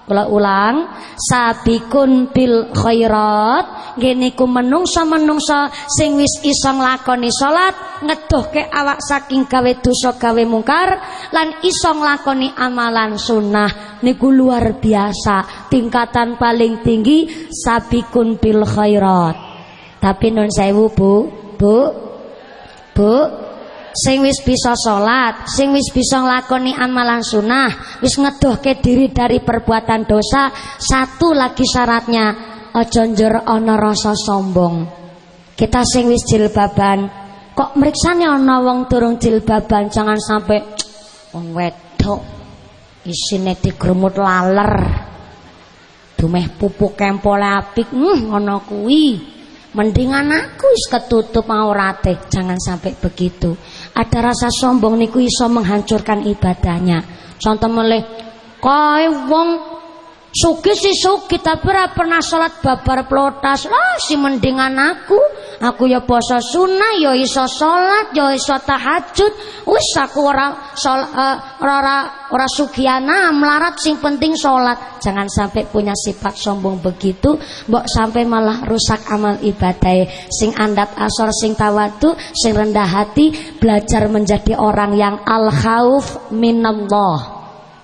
Kula ulang, sabikun bil khairat, nggih ku menungsa-menungsa sing wis iso nglakoni salat, ngedohke awak saking gawe dosa gawe mungkar lan iso nglakoni amalan sunnah. Niku luar biasa, tingkatan paling tinggi sabikun bil khairat. Tapi nun sewu Bu, Bu. Bu, sing wis bisa salat, sing wis bisa nglakoni amalan sunnah, wis ngedohke diri dari perbuatan dosa, satu lagi syaratnya aja njur sombong. Kita sing wis jilbaban, kok mriksane ana wong durung jilbaban, jangan sampai wong wedok isine digrumut laler. Dumeh pupuk kempole apik, hmm, ngono kuwi. Mendingan aku is ketutup aurate, jangan sampai begitu. Ada rasa sombong niku iso menghancurkan ibadahnya. Contoh meleh, kowe wong suki si suki tapi ora pernah salat babar plotas. Lah si mendingan aku Aku ya poso sunnah, ya iso salat, ya iso tahajud. Wis aku ora uh, ora ora sugiana melarat sing penting salat. Jangan sampai punya sifat sombong begitu, mbok sampai malah rusak amal ibadah. Sing andat asor, sing tawadu, sing rendah hati, belajar menjadi orang yang al khauf minallah.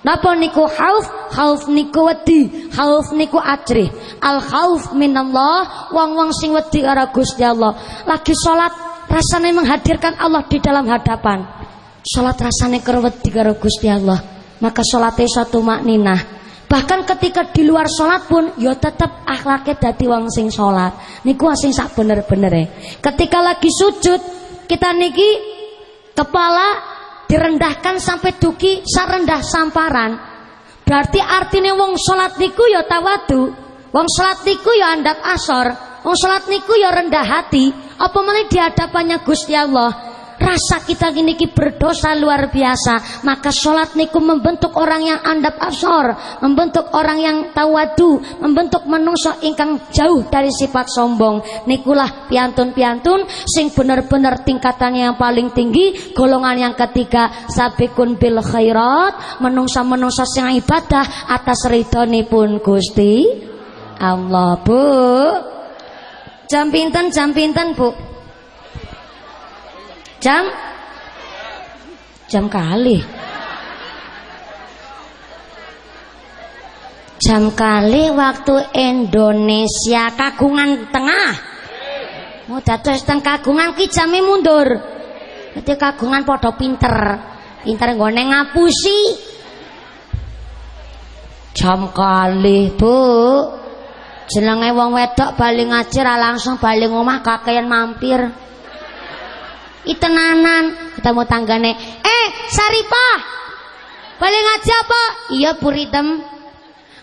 Napa niku khauf? Khauf niku wedi, khauf niku ajrih. Al khauf minallah, wong-wong sing wedi karo Gusti Allah. Lagi salat rasane menghadirkan Allah di dalam hadapan. Salat rasane karo wedi karo Gusti Allah. Maka salate satu makninah. Bahkan ketika di luar sholat pun ya tetap akhlaknya dadi wong sing sholat. Niku sing sak bener-bener Ketika lagi sujud kita niki kepala direndahkan sampai duki sarendah samparan. Berarti artinya wong salat niku ya tawadu wong salat niku ya andap asor wong salat niku ya rendah hati. Apa mana di hadapannya Gusti Allah rasa kita gini ki berdosa luar biasa. Maka sholat niku membentuk orang yang andap asor membentuk orang yang tawadu membentuk menungso ingkang jauh dari sifat sombong. Nikulah piantun-piantun sing bener-bener tingkatannya yang paling tinggi golongan yang ketiga sabikun bil khairat menungso-menungso sing ibadah atas ridhoni pun Gusti Allah Bu. Jam pinten jam pinten Bu Jam jam kali. Jam kali waktu Indonesia kagungan tengah. Mau dados teng kagungan ki jame mundur. Dadi kagungan padha pinter. Pinter nggone ngapusi. Jam kali, Bu. Jenenge wong wedok bali ngaji ra langsung bali omah kakean mampir itenanan ketemu tanggane eh Saripah balik ngaji apa? Iya Puritem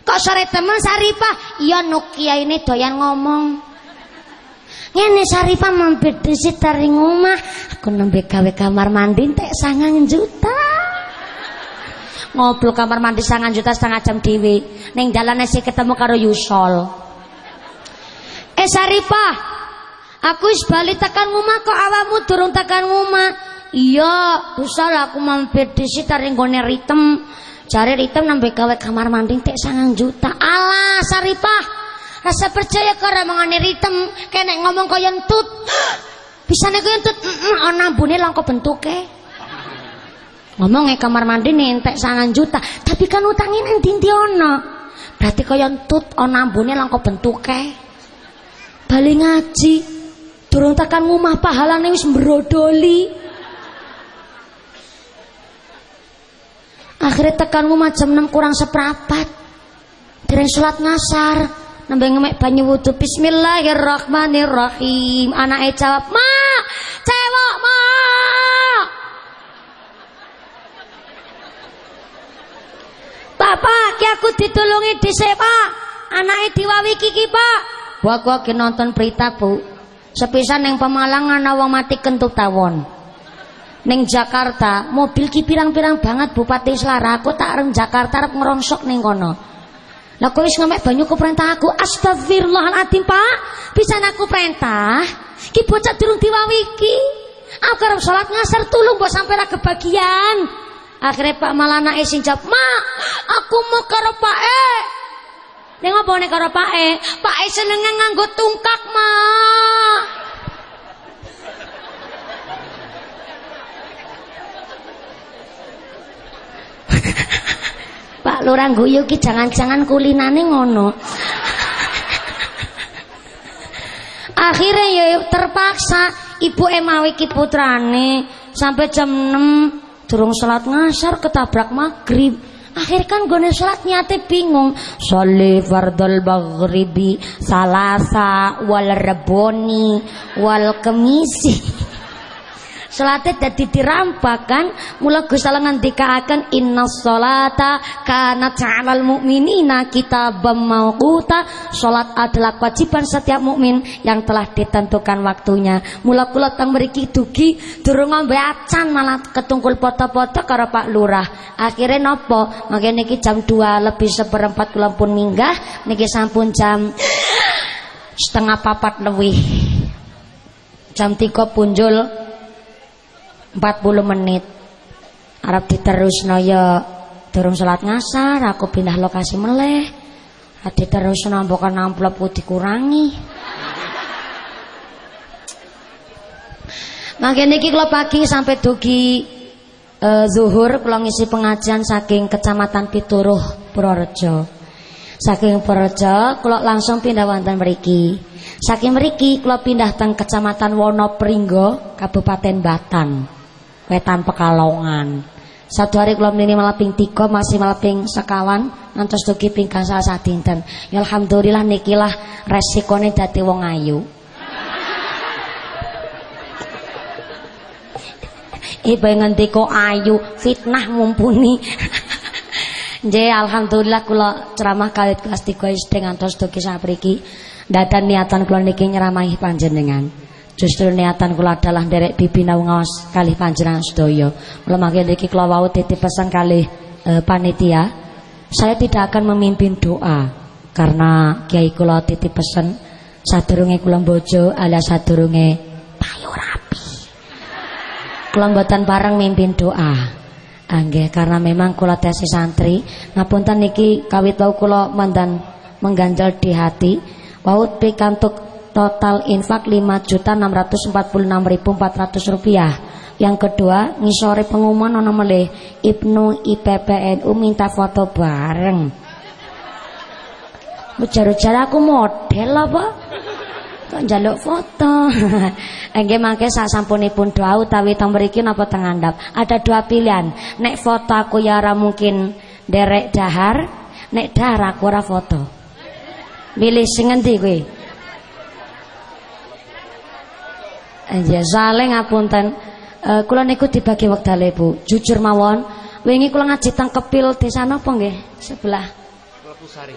kok sore temen Saripah? Iya Nokia ini doyan ngomong. Ngene Saripah mampir disit dari rumah aku nembe gawe kamar mandi tek sangang juta. Ngobrol kamar mandi sangang juta setengah jam dewi neng jalan sih ketemu karo Yusol. Eh Saripah Aku wis bali tekan ngomah kok awamu durung tekan ngomah. Iya, usah aku mampir di situ nggone ritem. Cari ritem nambah gawe kamar mandi tek sangang juta. Alah, Saripah. Rasa percaya karo mangane ritem, kene ngomong kaya entut. Bisa nek kaya entut, ana ambune langko bentuke. Ngomongnya kamar mandi nih entek sangang juta, tapi kan utangin nang ndi ana. Berarti kaya entut ana ambune langko bentuke. Bali ngaji, Durung tekan ngomah pahalane wis mbrodoli. Akhirnya tekan ngomah jam 6 kurang seprapat. Dereng salat ngasar, nambah ngemek banyu wudu. Bismillahirrahmanirrahim. Anake jawab, "Ma, cewek, Ma." Bapak, ki aku ditulungi dhisik, Pak. Anake diwawi kiki, Pak. Bu aku nonton berita, Bu. Sepisan yang Pemalang ana wong mati kentut tawon. Ning Jakarta, mobil ki pirang-pirang banget Bupati Selara. Aku tak reng Jakarta arep ngerongsok ning kono. Lah kok wis ngemek banyu ke perintah aku. Astagfirullahaladzim, Pak. Bisa aku perintah? Ki bocah durung diwawiki. Aku arep salat ngasar tulung mbok sampai ra kebagian. Akhirnya Pak Malana sing jawab, "Ma, aku mau karo Pak E." Ning apa nek karo Pak E? E senenge nganggo tungkak, Ma. Pak Lurah guyu ki jangan-jangan kulinane ngono. Akhirnya ya terpaksa ibu emawi ki putrane sampai jam 6 durung salat ngasar ketabrak maghrib akhir kan gue sholat nyate bingung. Sholli fardal maghribi salasa wal reboni wal kemisi Salate dadi dirampakan mula Gusti Allah ngendikaaken inna sholata kanat 'alal mu'minina kitabam mauquta salat adalah kewajiban setiap mukmin yang telah ditentukan waktunya. Mula kula teng mriki dugi durung ngombe acan malah ketungkul foto-foto karo Pak Lurah. Akhirnya nopo? Mangke niki jam 2 lebih seperempat kula pun minggah niki sampun jam setengah papat lebih jam 3 punjul 40 menit arep diterusno ya durung salat ngasar aku pindah lokasi meleh ade terus amplop dikurangi Makin niki kula pagi sampai dugi uh, zuhur kula ngisi pengajian saking Kecamatan Pituruh Purworejo. Saking Purworejo kula langsung pindah wonten mriki. Saking mriki kula pindah teng Kecamatan Wonopringgo, Kabupaten Batang. Wetan Pekalongan. Satu hari kula mrene malah ping 3 masih malah ping sekawan ngantos dugi ping gangsal sadinten. Ya alhamdulillah nikilah resikone dadi wong ayu. Ibae ngendika ayu, fitnah mumpuni. Nggih, alhamdulillah kula ceramah kali kelas 3 SD ngantos dugi sapriki. Dadan niatan kula niki nyeramahi panjenengan. Justru niatan kula adalah derek bibina ngaos kali panjenengan sedaya. Kula mangke niki kula wau titip pesan kali e, panitia. Saya tidak akan memimpin doa karena kiai kula titip pesan sadurunge kula bojo alias sadurunge payu rapi. Kula mboten bareng mimpin doa. Angge karena memang kula tesi santri, ngapunten niki kawit wau kula mandan mengganjal di hati. Wau pikantuk total infak 5.646.400 rupiah. Yang kedua, ngisore pengumuman melih Ibnu IPPNU minta foto bareng. Ujar-ujar aku model apa? Kok njaluk foto. Nggih mangke sak sampunipun doa utawi teng mriki napa teng. Ada dua pilihan. Nek foto aku ya ora mungkin derek dahar, nek dahar aku ora foto. Milih sing endi? Ya saling ngapunten. Uh, kula niku dibagi wektale Bu. Jujur mawon, wingi kula ngaji teng Kepil desa napa nggih? Sebelah. Klepusari.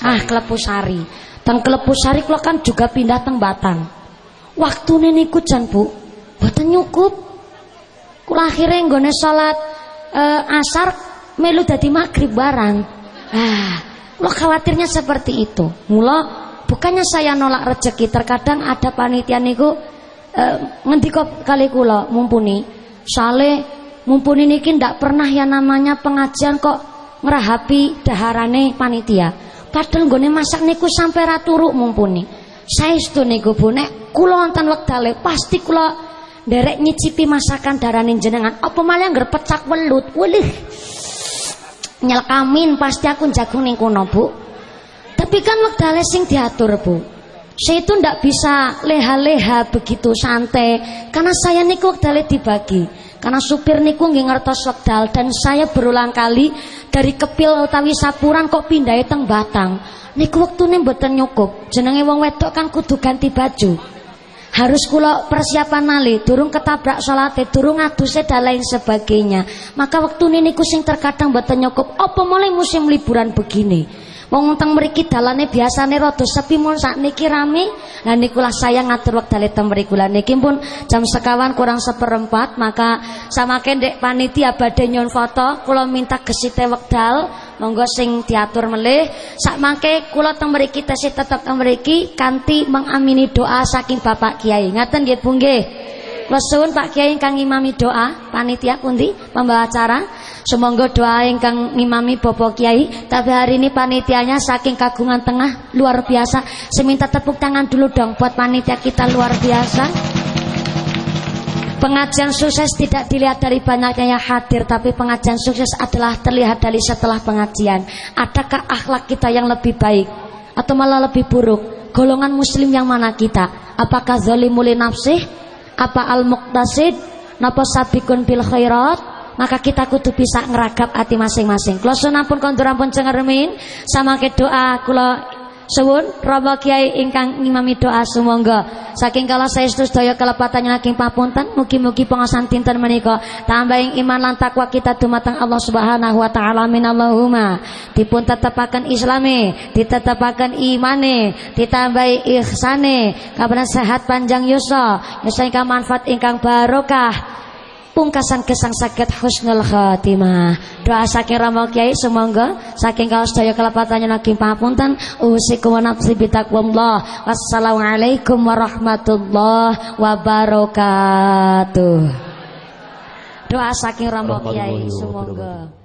Ah, Klepusari. Teng Klepusari kula kan juga pindah teng Batang. Waktune niku jan Bu, boten nyukup. Kula akhirnya nggone salat uh, asar melu dadi maghrib barang. Ah, kula khawatirnya seperti itu. Mula bukannya saya nolak rezeki, terkadang ada panitia niku uh, ngendika kali kula mumpuni. Sale mumpuni niki ndak pernah ya namanya pengajian kok ngerahapi daharane panitia. Padahal nggone masak niku sampai raturuk mumpuni. Saestu niku Bu nek kula wonten wektale pasti kula nderek nyicipi masakan darane jenengan. Apa malah ngger pecak welut. Welih. Nyelkamin pasti aku jagung ning kono, Bu. Tapi kan wektale sing diatur, Bu. Saya itu ndak bisa leha-leha begitu santai karena saya niku wektale dibagi. Karena supir niku nggih ngertos wekdal dan saya berulang kali dari Kepil utawi Sapuran kok pindah teng Batang. Niku wektune mboten nyukup. Jenenge wong wedok kan kudu ganti baju. Harus kula persiapan nali, durung ketabrak salate, durung ngaduse dan lain sebagainya. Maka waktu niku sing terkadang mboten nyukup. Apa mulai musim liburan begini? Wong teng mriki dalane biasane rada sepi mun sakniki rame. Lah nikulah saya ngatur wektale teng mriku. Lah niki pun jam sekawan kurang seperempat maka sama kendek panitia badhe foto kula minta gesite wekdal monggo sing diatur melih sak mangke kula teng mriki tesih tetep teng mriki kanthi mengamini doa saking Bapak Kiai. Ngaten nggih Bu nggih. Wesun Pak Kiai ingkang ngimami doa panitia pundi pembawa acara. Semoga doa ingkang ngimami Bapak Kiai. Tapi hari ini panitianya saking kagungan tengah Luar biasa. Seminta tepuk tangan dulu dong Buat panitia kita luar biasa. Pengajian sukses tidak dilihat dari banyaknya yang hadir Tapi pengajian sukses adalah terlihat dari setelah pengajian. Adakah akhlak kita yang lebih baik Atau malah lebih buruk? Golongan muslim yang mana kita? Apakah zalimuli nafsih Apa al-muqtasid Napa sabikun bil khairat maka kita kudu bisa ngeragap hati masing-masing. Kula pun kondur pun cengermin sama ke doa kula Suwun Rama Kiai ingkang ngimami doa sumangga. Saking kala saestu sedaya kelepatan nyaking papunten mugi-mugi pengasan tinten menika. Tambahin iman lan takwa kita dumateng Allah Subhanahu wa taala min Allahumma. Dipun tetepaken islame ditetepaken imane ditambahi ihsane. Kabar sehat panjang yusa yusa ingkang manfaat ingkang barokah pungkasan kesang sakit husnul khatimah. Doa saking Rama Kiai semoga saking kaos daya kelepatannya naging papunten usikum wa nafsi bitaqwallah wassalamualaikum warahmatullahi wabarakatuh. Doa saking Rama Kiai semoga